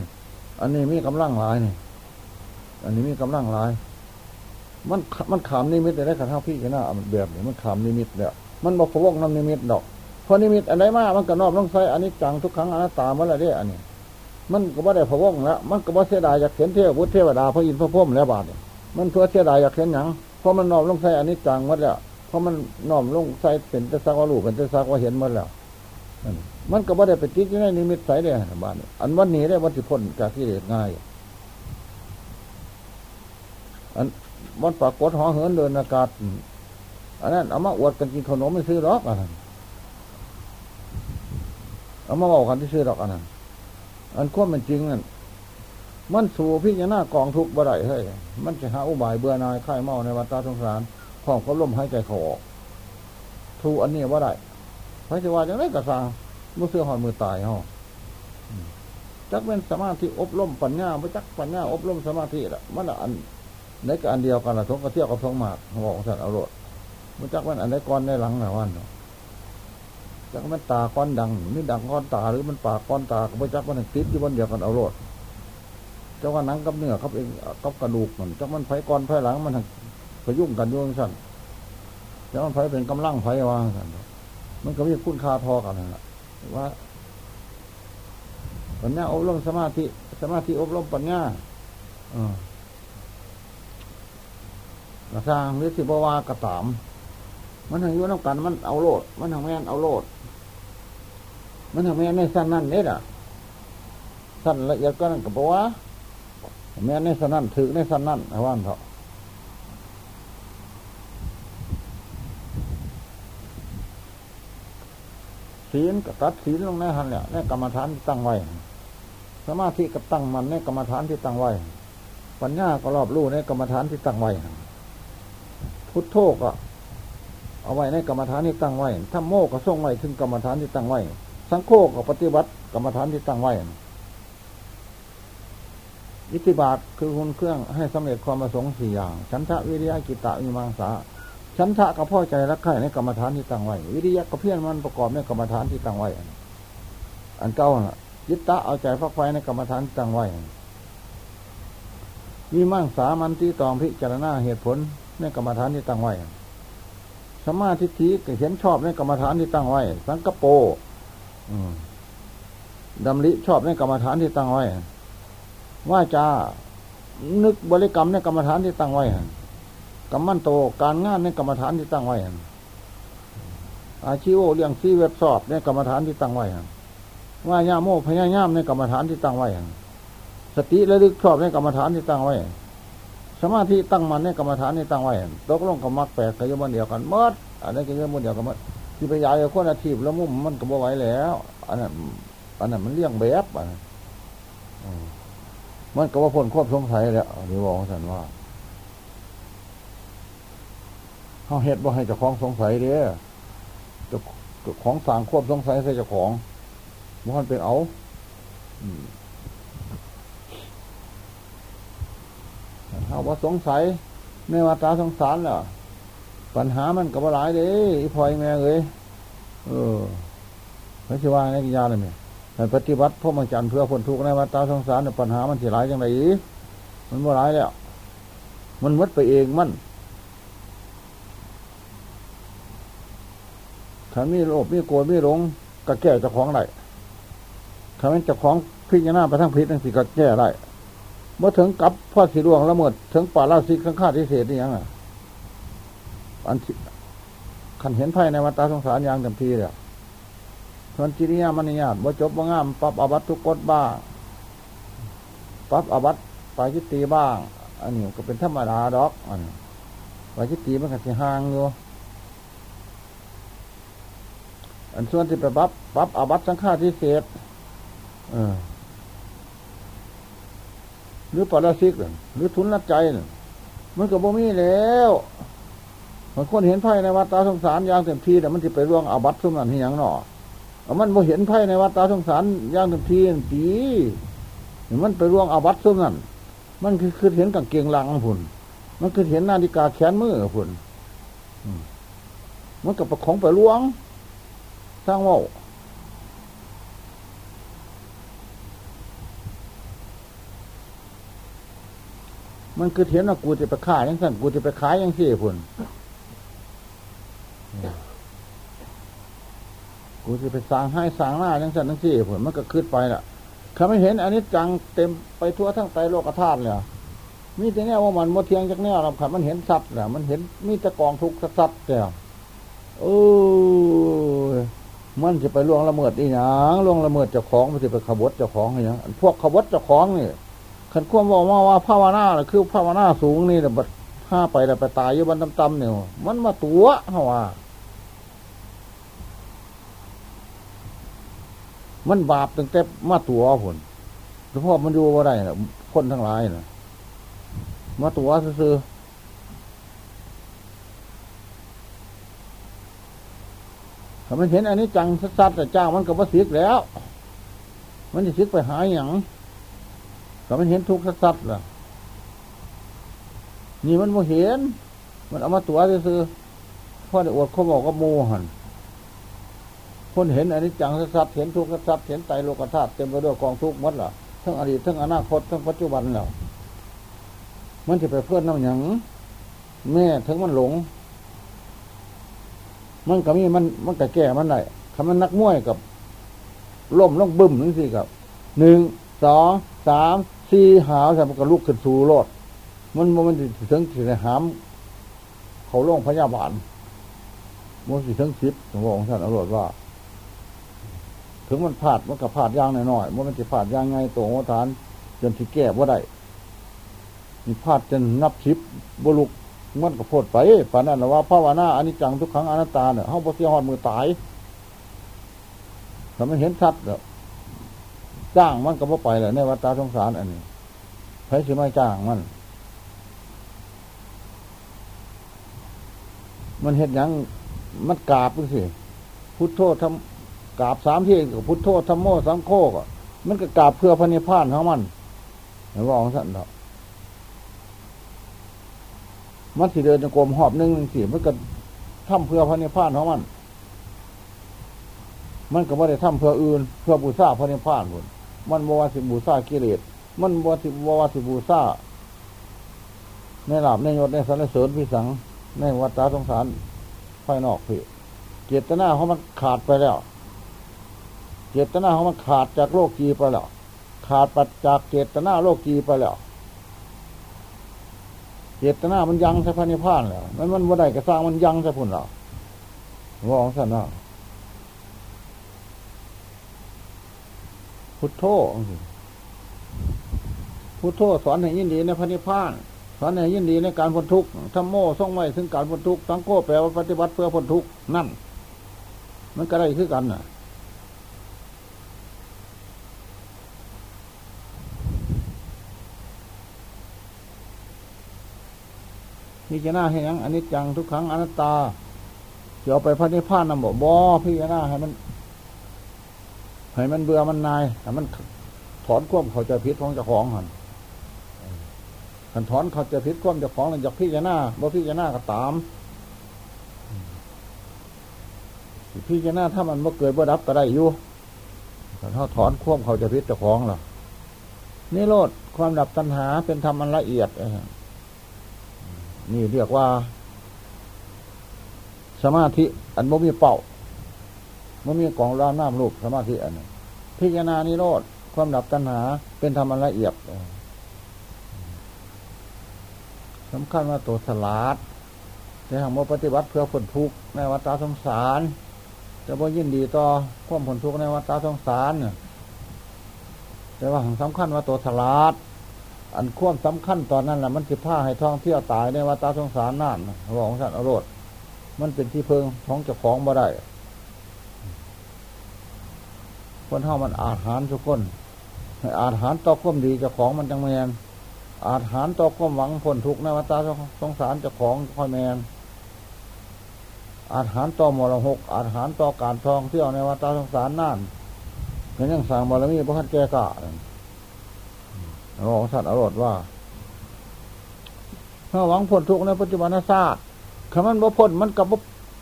อันนี้มีกำลังหลายเนี่ยอันนี้มีกำลังหลาย มันมันขามนิมิตได้กระทั่งพี่กันหน้าแบบนี้มันขามนิมิตเนี่ยมันบอกพวกน้ำนิมิตดอกพอนิมิตอะไรมากมันก็นอบต้องใส่อันนี้จังทุกครั้งอนัตตามื่อไรเด้อันนี้มันก็บ่ได้พวกแล้วมันก็บ่เสียดายอยากเห็นเทวพุทธเทวดาพระอินทร์พระพุทธแล้วบาดเนี่ยมันเพื่อเสียดายอยากเห็นหยังเพราะมันนอบลงใส่อันนี้จังหมดแล้ว เพราะมันนอบลงใส่เป็นแต่ซักว่าลูกเป็นแต่ซักว่าเห็นมดแล้วมันก็บ่ได้ไปติดอยู่ในนิมิตใส่เลยบ้านอันวันนี้ได้วันที่พ้นจากที่เด็ดง่ายอันมันปรากฏหอเหินเดินอากาศอันนั้นเอามาอวดกันกินขนมไม่ซื้อหรอกอันนั้นเอามาบอกกันที่ซื้อหรอกอันนั้นอันควบมันจริงนั่นมันสู่พิจารณากองทุกบ่ได้เฮ้ยมันจะหาอุบายเบื่อนายค่ายเมาในวัฏสงสาร ของก็ล่มหายใจเขาออกทูอันนี้ว่าได้พระเจ้าว่าจะได้กระซังมือเสื้อหอยมือตายฮะจักเป็นสมาธิอบรมปัญญาไม่จักปัญญาอบรมสมาธิละมันอันในกับอันเดียวกันละทงกระเที่ยบกับทงหมากบอกสัตว์เอารดมันจักมันอันใดก้อนในหลังหนาวันจักมันตาก้อนดังนี่ดังก้อนตาหรือมันปากก้อนตาก็ไม่จักมันติดอยู่บนเดียวกันเอาโรดเจ้าว่านังกับเนื้อครับเองกับกระดูกมันจักมันไฟก้อนไฟหลังมัน พยุ่งกันยุ่งสั่นจักมันไฟเป็นกำลังไฟวางสั่นมันก็มีคุณค่าพอกันนั่นแหละว่าปัญญาอบรมสมาธิ สมาธิอบรมปัญญาอ่าสร้างหรือสิบวากระตาม มันทางยุน้ำกัน มันเอาโลด มันทางแม่นเอาโลด มันทางแม่นในสั้นนั่นนี่แหละสั้นละเอียดก็นั่นกับปว่าแม่นในสั้นนั่นถือในสั้นนั่นว่านเถอะ ศีลกับตัดศีลลงในหันเนี่ยในกรรมฐานที่ตั้งไว้ สมาธิกับตั้งมันในกรรมฐานที่ตั้งไว้ ปัญญาก็รอบรู้ในกรรมฐานที่ตั้งไว้ พุทโธก็เอาไว้ในกรรมฐานที่ตั้งไว้ถ้าโมก็ส่งไว้ถึงกรรมฐานที่ตั้งไว้ สังโฆก็ปฏิบัติกรรมฐานที่ตั้งไว้อิทธิบาทคือคุณเครื่องให้สำเร็จความประสงค์สี่อย่าง ฉันทะวิริยะกิตะวิมังสา ฉันทะกับพ่อใจรักใคร่ในกรรมฐานที่ตั้งไว้ วิริยะกับเพียรมันประกอบในกรรมฐานที่ตั้งไว้ อันเก้ายิตตะเอาใจฟักไฟในกรรมฐานตั้งไว้มีมั่งสามันที่ตองพิจารณาเหตุผลในกรรมฐานที่ตั้งไว้สมาธิทีก็เห็นชอบในกรรมฐานที่ตั้งไว้ สังกโปดำริชอบในกรรมฐานที่ตั้งไว้ ว่าจานึกบริกรรมในกรรมฐานที่ตั้งไว้ กรรมันโตการงานในกรรมฐานที่ตั้งไว้อาชีวเรื่องซีเว็บสอบในกรรมฐานที่ตั้งไว้ว่าญาโมพญายามในกรรมฐานที่ตั้งไว้สติระลึกชอบในกรรมฐานที่ตั้งไว้ สมาธิตั้งมันในกรรมฐานที่ตั้งไว้ตกลงกับมรรคแปดกายมันเดียวกันเมดอันนี้ก็ยมันเดียวกันมดที่ไปยายคนอาชีพแล้วมุ่มมันก็บ่ไหวแล้วอันนั้นอันนั้นมันเลี้ยงแบบอะมันก็ว่าพ้นควบสงสัยแล้วหรือบอกสันว่า เขาเฮ็ดบ่ให้เจ้าของสงสัยเด้เจ้าของสางควบสงสัยใส่เจ้าของมันเป็นเอาเขาว่าสงสัยในวาตาสงสารแล้วปัญหามันกับว่าหลายเด้พลอยแม่เลยเออพระชิวาในกิยาเลยเนี่ยปฏิบัติพ่อมังจันเพื่อผลทุกข์ในวัฏสงสารปัญหามันสียหลายยังไงมันว่าหลายแล้ว มันมดไปเองมัน ถ้ามีโลภมีโกรธมีหลงก็แก้เจ้าของได้ถ้ามันเจ้าของพิจารณาไปทั้งพิษทั้งสิก็แก้ได้เมื่อถึงกับพ่อสีดวงละเมิดถึงป่าราศีข้างข้าที่เศษนี่ยังอะอันขันเห็นไพ่ในวัฏสงสารอย่างเต็มทีเลยส่วนจิริยามันญาตบ่จบบ่งามปรับอาบัตทุกกฎบ้างปรับอาบัตปาจิตตีบ้าง อันนี้ก็เป็นธรรมดาดอกอันปาจิตตีมันก็สิห่างอยู่ อันส่วนที่ไปปับปับอาบัตสังฆาทิเศษเออหรือปราชิกหรือทุนรับใจมันก็บ่มีแล้วมันคนเห็นไพ่ในวัดตาสงสารอย่างเต็มที่แต่มันจะไปร่วงอาบัตสุ่มนั่นที่ยังหนอมันบ่เห็นไพ่ในวัดตาสงสารอย่างเต็มที่ตีมันไปร่วงอาบัตสุ่มนั่นมันคือคือเห็นกางเกงลังผุนมันคือเห็นนาฬิกาแขนมือผุนมันกับประของไปล่วง ทั้งว่มันคือเถียงว่ากูจะไปฆ่าอยังสั่งกูจะไปขายยังเสียพุ่นกูจะไปสางให้สางหน้ายังสั่งอย่งเสียพุ่นมันก็คืดไปล่ะเขาไม่เห็นอันนี้จังเต็มไปทั่วทั้งไตโลกธาตุเลยมีแต่เนี้ยว่ามันมดเทียงจากเนี้ยเราขับมันเห็นสัตว์แหละมันเห็นมีตะกองทุกสัตว์แล้วโอ้ มันจะไปล่วงละเมิดอีหยังล่วงละเมิดเจ้าของมันจะไปขบวเจ้าของอะไรเงี้ยพวกขบวเจ้าของนี่ขันควมบอกว่าว่าภาวนาคือภาวนาสูงนี่แต่บัดห้าไปแต่ไปตายอยู่บนตำๆเนี่ยมันมาตัวเขาว่า มันบาปตั้งแต่มาตัวผลเพราะมันอยู่ว่าได้นะคนทั้งหลายนะมาตัวซื้อ ถ้ามันเห็นอันนี้จังสัดแต่จ้ามันก็บ่สิกแล้ว มันจะสิกไปหาอย่างถ้ามันเห็นทุกข์สัดล่ะ นี่มันโมเห็น มันเอามาตัวซื้อพ่อได้อวดเขาบอกว่าโมหันคนเห็นอันนี้จังสัดเห็นทุกข์สัดเห็นไตโลกธาตุเต็มไปด้วยกองทุกข์มดล่ะทั้งอดีตทั้งอนาคตทั้งปัจจุบันแล้วมันจะไปเพื่อนน้ำหยังแม่ถึงมันหลง มันก็มีมันมันก็แก่มันได้คำมันนักมวยกับล่มล่องบึ้มนั่นสิครับหนึ่งสองสามสี่หาวแต่มันก็ลุกขึ้นสู่รถมันมันถึงถึงหาม เขาล่องพยาบาลมันสิถึงสิบผมบอกท่านอรรถว่า ถึงมันพลาดมันก็พลาดย่างหน่อยๆมันมันจะพลาดย่างไงตัวหัวฐาน จนที่แก้ว่าได้มีพลาดจนนับชิบบุลุก มันก็โพดไปป่านนั้นว่าภาวนาอันนี้จังทุกครั้งอนัตตาเนี่ยเขาบอเสียหอดมือตายถ้าไม่เห็นชัดเด้อจ้างมันก็บ่ไปเลยในวัฏฏะสงสารอันนี้ใครสิไม่จ้างมัน มันเห็นยังมันกราบสิพุทโธทำกราบสามที่กับพุทโธธรรมโมสังโฆก็มันก็กราบเพื่อพระนิพพานของมันเห็นว่าของสันเถอะ มันสิเดินจะกลมหอบหนึ่งหนึ่งสี่มันก็ทำเพื่อพระนิพพานของมัน มันก็ไม่ได้ทำเพื่ออื่น เพื่อบูชาพระนิพพานหมดมันบวสิบูชากิเลสมันบวสิบวสิบูชาในหลาบในยศในสรรเสริญพิสัง ในวัฏสงสารภายนอกพี่เจตนาเขามันขาดไปแล้ว เจตนาเขามันขาดจากโลกีไปแล้ว ขาดปัจจากเจตนาโลกีไปแล้ว เจตนามันยังใช่พระนิพพานแล้วมันมันว่าได้กระสร้างมันยังใช่พุ่นเราว่าของสันนะพุทโธพุทโธสอนให้ยินดีในพระนิพพานสอนให้ยินดีในการพ้นทุกข์ธรรมโมส่งไว้ถึงการพ้นทุกข์สังโฆแปลว่าปฏิบัติเพื่อพ้นทุกข์นั่น มันก็ได้คือกันน่ะ พิจารณาให้ยังอันนี้จังทุกครั้งอนัตตาเดี๋ยวไปพระนิพพานนำบอกบอพิจารณาให้มันให้มันเบื่อมันนายให้มันถอนควบเขาจะพิษของเจ้าของหันขันถอนเขาจะพิษควบเจ้าของหลังจากพิจารณาบ่พิจารณาก็ตามพิจารณาถ้ามันบ่เกิดบ่ดับก็ได้อยู่แต่ถ้าถอนควบเขาจะพิษเจ้าของหรอนี่โลดความดับตัณหาเป็นธรรมอันละเอียด นี่เรียกว่า สมาธิ อันบ่มีเป่าบ่มีกองรามน้ำลูกสมาธิอันนี้พิจารณานิโรธความดับตัณหา เป็นธรรมละเอียดสำคัญว่าตัวสลาดในทางโมปฏิบัติเพื่อผลทุกข์ในวัฏสงสารจะบ่ยินดีต่อความผลทุกข์ในวัฏสงสารแต่ว่าสำคัญว่าตัวสลาด อันควมสำคัญตอนนั้นแหละมันสิผ้าให้ท่องเที่ยวตายในวัฏสงสารนั่นบอกของสัตว์อรรถมันเป็นที่เพิงท้องจ้าของบ่ได้ คนเท่ามันอาหารทุกคนอาหารต่อความดีจ้าของมันจังแมนอาหารต่อความหวังผลทุกในวัฏสงสารจ้าของค่อยแมนอาหารต่อมรหกอาหารต่อการท่องเที่ยวในวัฏสงสารนั่นเป็นยังสั่งบารมีพระคันแก่กะ ของสัตว์อรรถว่าถ้าหวังพ้นทุกข์ในปัจจุบันศาสตร์คำมันบ่พ้นมันกับ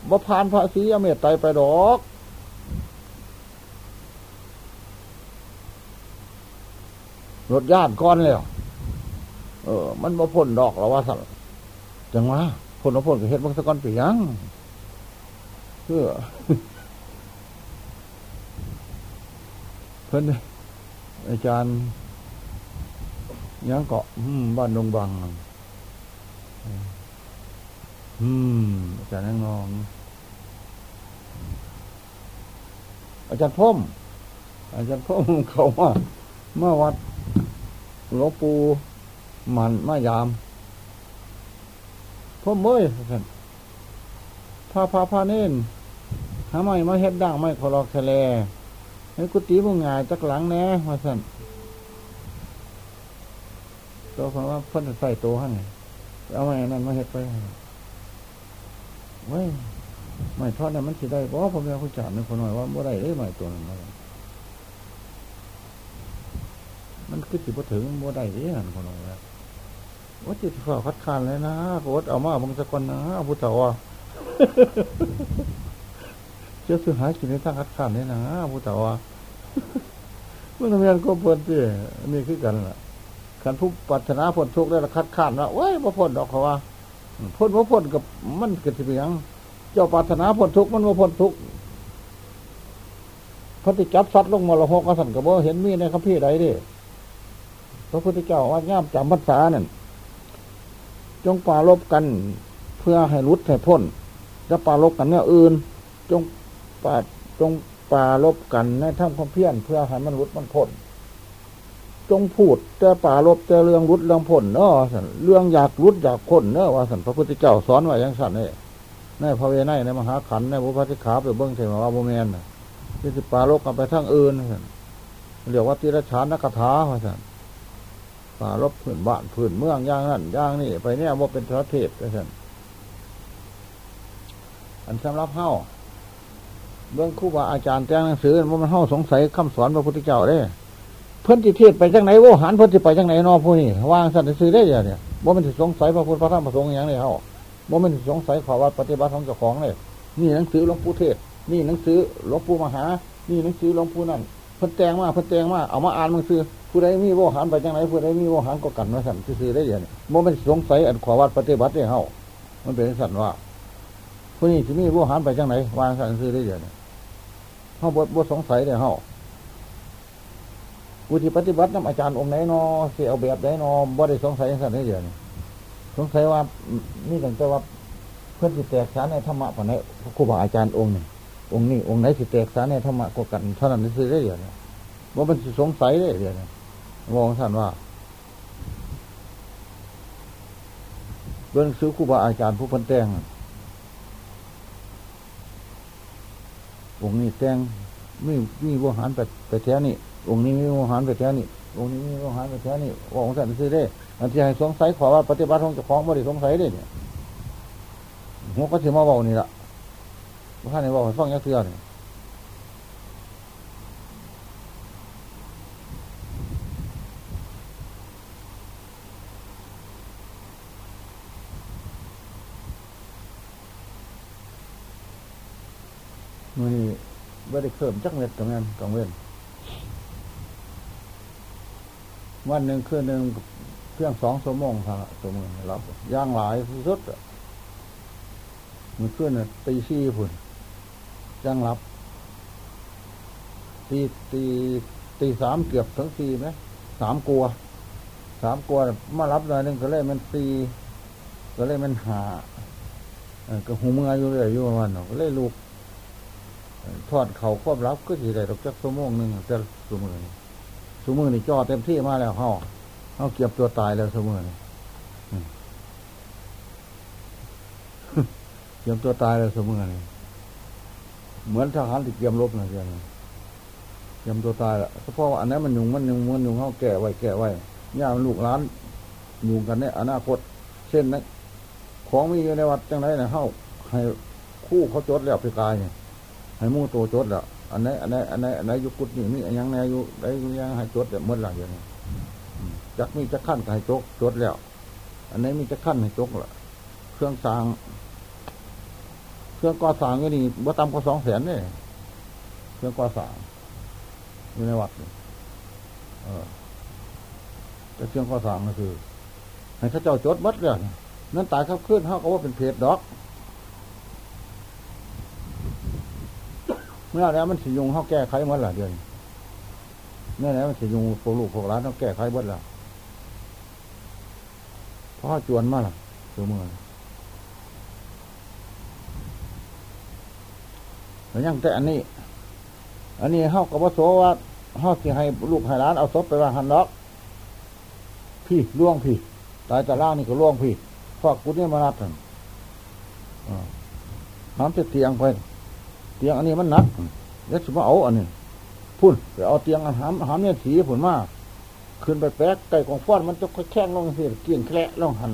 บ่ผ่านพระศรีอเมตไตไปดอกรถญาติก้อนแล้วเออ มันมาพ่นดอกแล้วว่าสัตว์จังวะพ่นมาพ่นกับเฮ็ดบางสะก้อนไปยังเพื่อเพิ่อนอาจารย์ ยังเกาะบ้านดงบัง อืมอาจารย์นั่งนอนอาจารย์พ่มอาจารย์พ่มเขาว่าเมื่อวัดหลวงปู่มันมายามพ่มเมื่อยท่านพาพาพาเน้นหาไม่มาเฮ็ดด่างไม่ขอลอกทะเลให้กุฏิมึงงายจักหลังแน่มาสั่น ตัวคำว่าเพิ่นใส่ตัวให้เอาไม้นั่นมาเฮ็ดไปเว้ยไม่ทอดนั้นมันสิได้เพราะผมยังคุยจานนึกคนหน่อยว่าบ่ได้เลยไม่ตัวนั้นมันคือสิบ่ถึงบ่ได้เลยนั่นคนหน่อยว่าว่าจิตฝ่าคัดค้านเลยนะโคตเอามาบางสกุลนะพุทธวะเจ้าสุหายกินในทางคัดค้านเลยนะพุทธวะเมื่อทำงานก็เพิ่นที่นี่คือกันล่ะ ขันผู้ปัฒนาพ้นทุกข์ได้ละคัดค้านว่าโอ้ยบ่พ้นดอกเขาว่าพ้นบ่พ้นกับมันเกิดเพียงเจ้าปัฒนาพ้นทุกข์มันบ่พ้นทุกข์พระติจับสัตว์ลงมรหกสันกับว่าเห็นมีในคัมภีร์ใดดิพระพุทธเจ้าว่าย่ามจำพรรษานั่นจงปาลบกัน เพื่อให้รุดให้พ้นจะปาลบกันเนี่ยอื่น จงปาจงปาลบกันในทำความเพียรเพื่อให้มันรุดมันพ้น จงพูด แต่ป่าลบแต่เรื่องรุดเรื่องพ้นเนาะสันเรื่องอยากรุดอยากพ้นเนาะว่าสันพระพุทธเจ้าสอนไว้ยังสันนี่ในพระเวไนในมหาขันในบุพติขาไปเบื้องเทวาโมเมนที่สิป่าลบกันไปทั้งอื่นสันเรียกว่าติรชานนักถาว่าสันป่าลบพื้นบ้านพื้นเมืองย่างนั่นย่างนี่ไปเนี่ยว่าเป็นพระเทพว่าสันอันสำหรับเฮ้าเบื้องคู่บาอาจารย์แจ้งหนังสือว่ามันเฮ้าสงสัยคำสอนพระพุทธเจ้าได้ เพิ่อนที่เทศไปจังไหนโวหันเพิ่อนที่ไปจังไหนนอผู้นี่วางสัตว์ซื้อได้ยังเนี่ยบ่มันสิสงสัยพระพุทธพระธรรมพระสงฆ์อย่างนี้เขาบ่มันสิสงสัยขอวัดปฏิบัติของเจ้าของเลยนี่หนังสือหลวงปู่เทศ นี่หนังสือหลวงปู่มหา นี่หนังสือหลวงปู่นั่นเพิ่นแตงมาเพิ่นแตงมาเอามาอ่านมันซื้อผู้ใดมีโวหันไปจังไหนผู้ใดมีโวหันก็กันมาสั่นซื้อได้ยังเนี่ยบ่มันสงสัยอันขอวัดปฏิบัติได้เขามันเป็นสัตว์ว่าผู้นี้ที่มีโวหันไปจังไหนวางสัตว์ซื้อได้ยังเนี่ยเขาบดบดสงสัยเลยเขา กูที่ปฏิบัติน้ำอาจารย์องค์ไหนนอเสียเอาแบบไหนนอบ่ได้สงสัยสัตว์นี้เดียวนี่สงสัยว่านี่ตั้งแต่ว่าเพื่อนสิแตกสารในธรรมะผ่านในครูบาอาจารย์องค์นี่องค์นี้องค์ไหนสิแตกสารในธรรมะก็กันเท่านั้นนี่ได้เดียวนี่ว่ามันสงสัยได้เดียวนี่มองท่านว่าเรื่องซื้อครูบาอาจารย์ผู้พันแตงองค์นี้แตงมีมีวิหารไปไปแท้นี่ องค์นี้มีวิหารไปแท้นี่องค์นี้มีวิหารไปแท้นี่ว่าองค์ท่านซื้อได้อันที่ให้สงสัยขอว่าปฏิบัติของเจ้าของไม่ได้สงสัยได้เนี่ยหัวก็ถือมาเบานี่ละว่าท่านในบอกให้ฟังยักเทือนี่มือนี้ไม่ได้เพิ่มจักเม็ดตรงนั้นกังเว้น วันหนึ่งคืนหนึ่งเพียงสองสมองทางสมงรับย่างหลายสุดมันขึ้นตีซี่ผุนย่างรับ ตีตีตีสามเกือบทั้งสี่ไหมสามกลัวสามกลัวมารับหน่อยนึงก็เลยมันตีก็เลยมันหาก็หูมืออยู่เลยอยู่ประมาณก็เลยลูกทอดเขาควบรับก็ทีได้ตกจักสมองหนึ่งจะสมือนี่ สมือนี่จ่อเต็มที่มาแล้วเขาเขาเก็บตัวตายแล้วสมือนี่เก็บตัวตายแล้วสมือนี่เหมือนทหารที่เกียมรบนะเจ้าเกียมตัวตายละเพราะว่าอันนั้นมันยุงมันยุงมันยุงเขาแก่ไว้แก่ไว้ย่ามันลูกร้านยุงกันเนี่ยอนาคต เช่นนะของมีอยู่ในวัดจังไรเนี่ยเขาให้คู่เขาจดแล้วพิกายเนี่ยให้มู่โตจดแล้ว อันไหนอันไหนอันไหนอันไหนยุกุดนี่มีอยังไงอยู่ได้ยังให้จดแต่เมื่อไรอย่างนี้จักมีจักขั้นให้จกจดแล้ว อันไหนมีจักขั้นให้จกล่ะ เครื่องสร้าง เครื่องก่อสร้างก็นี่บ่ต่ำกว่าสองแสนเนี่ยเครื่องก่อสร้างอยู่ในวัดเออแต่เครื่องก่อสร้างก็คือให้ข้าเจ้าจดมัดเลยนั่นตายครับขึ้นเขาก็ว่าเป็นเพจดอก มื่อแล้วมันสิยุงเขาแก้ไขหมดละเดือนเมื่อแล้วมันสิยุงพวกลูกพวกร้านเขาแก้ไขหมดละเพราะจวนมาล่ะตัวเมื่อแล้วยังแต่อันนี้ อันนี้เขากับว่าโสว่าเขาสิให้ลูกให้ร้านเอาศพไปวางหันล็อกพี่ล่วงพี่ตายแต่ล่างนี่ก็ล่วงพี่ฟอกกุนี่ยมารับกันห้ามจะเตียงไป เตียงอันนี้มันนักเดี๋ยวสมเอาอันนี้พุ่นไปเอาเตียงหามหามเนี่ยสีผลมากขึ้นไปแป๊กไก่ของฟอดมันจะค่อยแข้งลงเสียเกี่ยงแคละลงหัน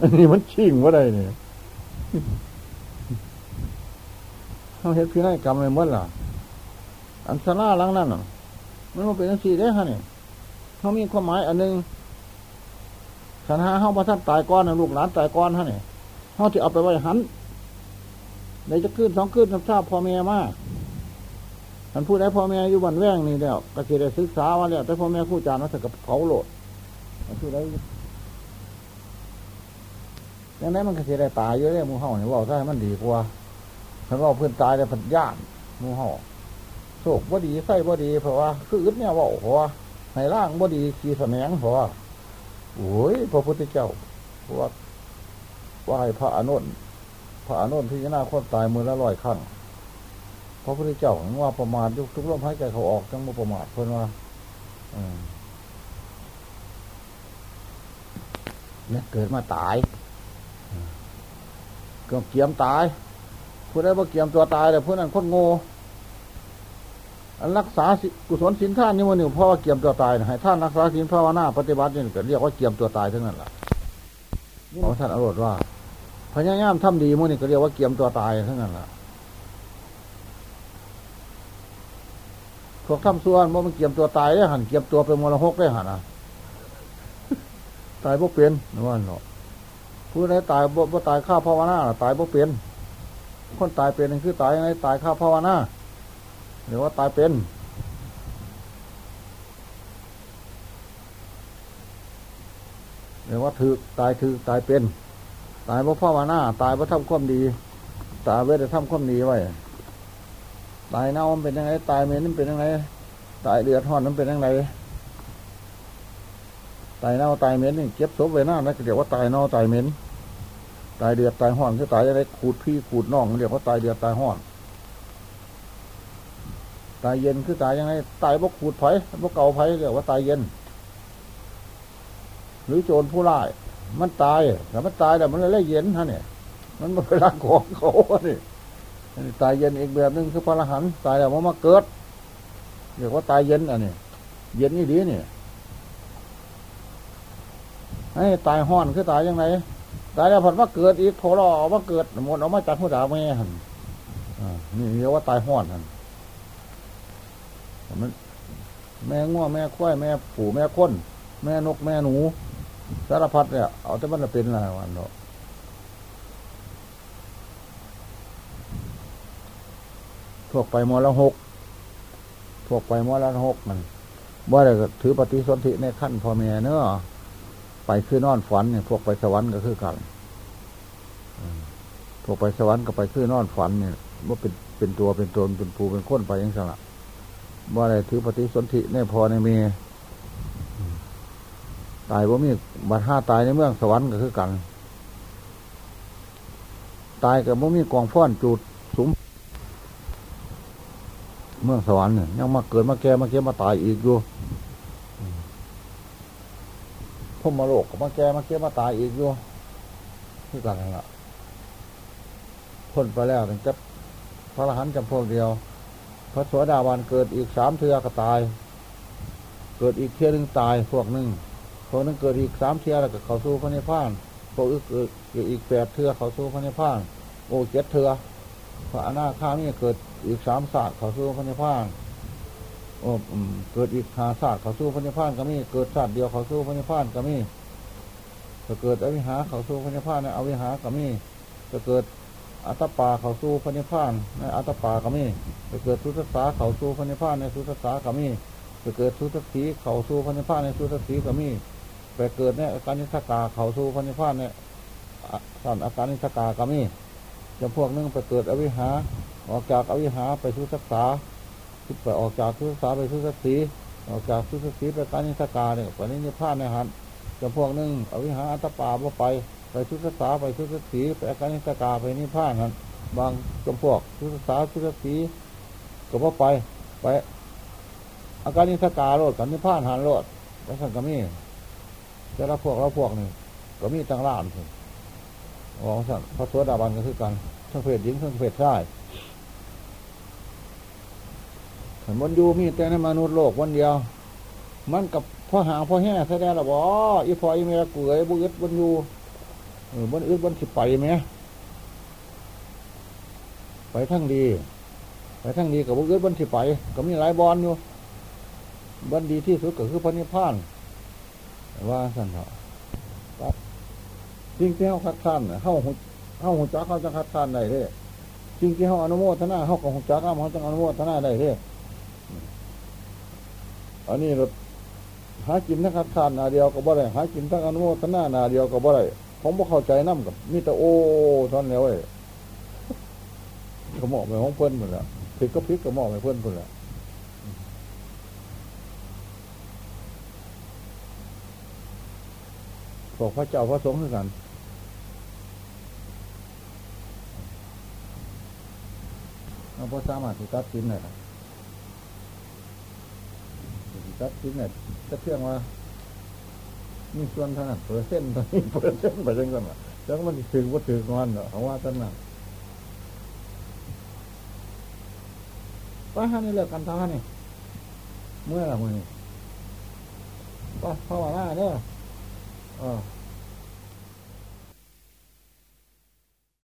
อันนี้มันชิงว่าได้เนี่ยเขาเห็นพี่นายกรรมอะไรเมื่อล่ะ อันสลาลังนั่นมันมาเป็นสีได้ฮะเนี่ยเขามีความหมายอันหนึ่งขันหาเข้ามาท่านตายก้อนนะลูกหลานตายก้อนฮะเนี่ยเขาที่เอาไปไว้หัน ในจะขึ้นสองขึ้นทราบพ่อแม่มากท่านพูดได้พ่อแม่อยู่บันแว่งนี่แล้วก็จะได้ศึกษาว่าแล้วแต่พ่อแม่คู่จานว่าจะกับเขาโหลดพูดได้ยังไงมันก็จะได้ตายเยอะเลยมูเห่าเนี่ยว่าถ้ามันดีกว่าถ้าว่าเพื่อนตายแต่ผัดญาติมูเห่าโศกบ่ดีไส้บ่ดีเพราะว่า คืออึดเนี่ยว่าเพราะว่าให้ร่างบ่ดีขีแสมงเพราะว่าโอ้ยพระพุทธเจ้าว่าไหว้พระอนุน พระอนุนพิจารณาคนตายมือละร้อยครั้งพระพุทธเจ้าว่าประมาททุกทุกลมหายใจเขาออกจังว่าประมาทเพื่อนว่าเนี่ยเกิดมาตายเกือบเกียมตายผู้ใดว่าเกียมตัวตายแต่ผู้นั้นคนโง่อันรักษากุศลสินท่านนี่วันหนึ่งเพราะว่าเกียมตัวตายให้ท่านรักษาสินภาวนาปฏิบัตินี่ก็เรียกว่าเกียมตัวตายทั้งนั้นแหละของท่านอรรถว่า พญายามทำดีมันนี่ก็เรียกว่าเกียมตัวตายเทั้งนั้นแหละพวกทำส่วนว่ามันเกียมตัวตายได้หันเกียมตัวเป็นมรหกได้หันอะตายพวกเป็นนว่าเนาะผู้ใดตายบ่ตายข้าภาวนาตายพวกเป็นคนตายเป็นคือตายยังไงตายข้าภาวนาหรือว่าตายเป็นหรือว่าถือตายถือตายเป็น ตายเพราะภาวนาตายเพราะทำความดี ตายเวททำความดีไว้ตายเน่ามันเป็นยังไงตายเมนมันเป็นยังไงตายเดือดห่อนมันเป็นยังไงตายเน่าตายเมนนี่เก็บศพไว้หน้านะเรียกว่าตายเน่าตายเมนตายเดือดตายห่อนคือตายอะไรขูดพี่ขูดน่องเรียกว่าตายเดือดตายห่อนตายเย็นคือตายยังไงตายบกขูดไผ่บกเก่าไผ่เรียกว่าตายเย็น หรือโจรผู้ร้าย มันตายแต่มันตายแต่มันเลยเย็นฮะเนี่ย มันไม่เป็นรักของเขาเนี่ยตายเย็นอีกแบบหนึ่งคือพระรหันต์ตายแล้วมันมาเกิดเรียกว่าตายเย็นอันนี้เย็นนี่ดีเนี่ยให้ตายห้อนคือตายยังไงตายแล้วผลมาเกิดอีกโผล่ออกมาเกิดหมดออกมาจากผู้ด่าแม่หันนี่เรียกว่าตายห้อนหันมัน แม่ง้อแม่ควายแม่ผูแม่ค้น แม่นกแม่หนู สารพัดเนี่ยเอาแต่มันจะเป็นอะไรวันเนาะพวกไปมรหก พวกไปมรหกมันว่าอะไรถือปฏิสนธิในขั้นพ่อแม่เนอะไปคือนอนฝันเนี่ยพวกไปสวรรค์ก็คือกันพวกไปสวรรค์ก็ไปคือนอนฝันเนี่ยว่าเป็นเป็นตัวเป็นตนเป็นปูเป็นค้นไปยังสละว่าอะไรถือปฏิสนธิในพอในเมีย ตายว่ามีบัดห้าตายในเมืองสวรรค์ก็คือกัน ตายกับว่ามีกองฟ้อนจุดสูงเมืองสวรรค์เนี่ยยังมาเกิดมาแก่มาเก็บมาตายอีกอยู่พุ่มมาโลกกับมาแก่มาเก็บมาตายอีกอยู่คือกันนั่นแหละพ้นไปแล้วถึงจะพระรหันต์จำพวกเดียว พระสวสดาวันเกิดอีกสามเทือก็ตาย เกิดอีกเทือหนึ่งตายพวกหนึ่ง วกนึงเกิดอีกสามเทือแล้วก็เขาสู้พระนิพพานพวกอีกเกิดอีกแปดเทือเขาสู้พระนิพพานโอ้เจ็ดเทือพระอนาคามีเกิดอีกสามศาสตร์เขาสู้พระนิพพานโอ้เกิดอีกหาศาสตร์เขาสู้พระนิพพานก็มีเกิดศาสตร์เดียวเขาสู้พระนิพพานก็มีถ้าเกิดอวิหาเขาสู้พระนิพพานในอวิหาก็มีจะเกิดอัตปาเขาสู้พระนิพพานในอัตปาก็มีจะเกิดสุตสาเขาสู้พระนิพพานในสุตสาก็มีจะเกิดสุตสีเขาสู้พระนิพพานในสุตสีก็มี ไปเกิดเนี่ยอาการนิสกาเขาสู่พันธิพานเนี่ยสั่นอาการนิสกาก็มีจำพวกนึงไปเกิดอวิหา ออกจากอวิหาไปสู่ศึกษาไปออกจากสู่ศึกษาไปสู่สติออกจากสู่สติไปการนิสกาเนี่ยปณิพานในหันจำพวกนึงอวิหาอัตปาบ่ไปไปสู่ศึกษาไปสู่สติไปอาการนิสกาไปนิพานหันบางจำพวกสู่ศึกษาสู่สติก็บ่ไปไปอาการนิสกาโลดกันนิพานหันโลดแล้วสั่นก็มี แต่ละพวกละพวกนี่ก็มีตั้งล้านถึงของสั่นพระสวดาบันก็คือกันทั้งเพศหญิงทั้งเพศชายขันบนยูมีแต่ในมนุษย์โลกวันเดียว มันกับพ่อหางพ่อแห่แสดงละบ่อีพออีเมลเกยบุอึดบนยูเออบนอึดบนสิไปไหมไปทั้งดี ไปทั้งดีกับบุอึดบนสิไป ก็มีหลายบอลอยู่บนดีที่สุดก็คือพระนิพพาน ว่าสั่นเถอจริงที่เขาคัดค้านเข้าหุเข้าหุจักเขาจะคัดค้านได้เลยจริงที่เขาอนุโมทนาเขาของหุจักเขาจะอนุโมทนาได้เลยอันนี้เราหากินทั้งคัดค้านนาเดียวก็บ่ได้หากินทั้งอนุโมทนานาเดียวก็บ่ได้ผมบ่เข้าใจน้ำกับมีแต่โอ้ท่อนแล้วเว้ยก็มองไปห้องเพิ่นหมดแล้วผิดก็ผิดก็มองไปเพิ่นหมดแล้ว บอกพระเจ้าพระสงฆ์ด้วยกันเราพอสามารถที่ตัดสินได้ตัดสินเนี่ยจะเพียงว่ามีส่วนเท่านั้นเปอร์เซ็นต์เท่านี้เปอร์เซ็นต์ไปจังกันละจังมันถึงว่าถึงงอนเนาะเขาว่าตั้งนั้นป้าฮานี่เลิกกันท่านี่เมื่อไร่มื่อนี้ป้าพ่อว่าเนี่ย เออ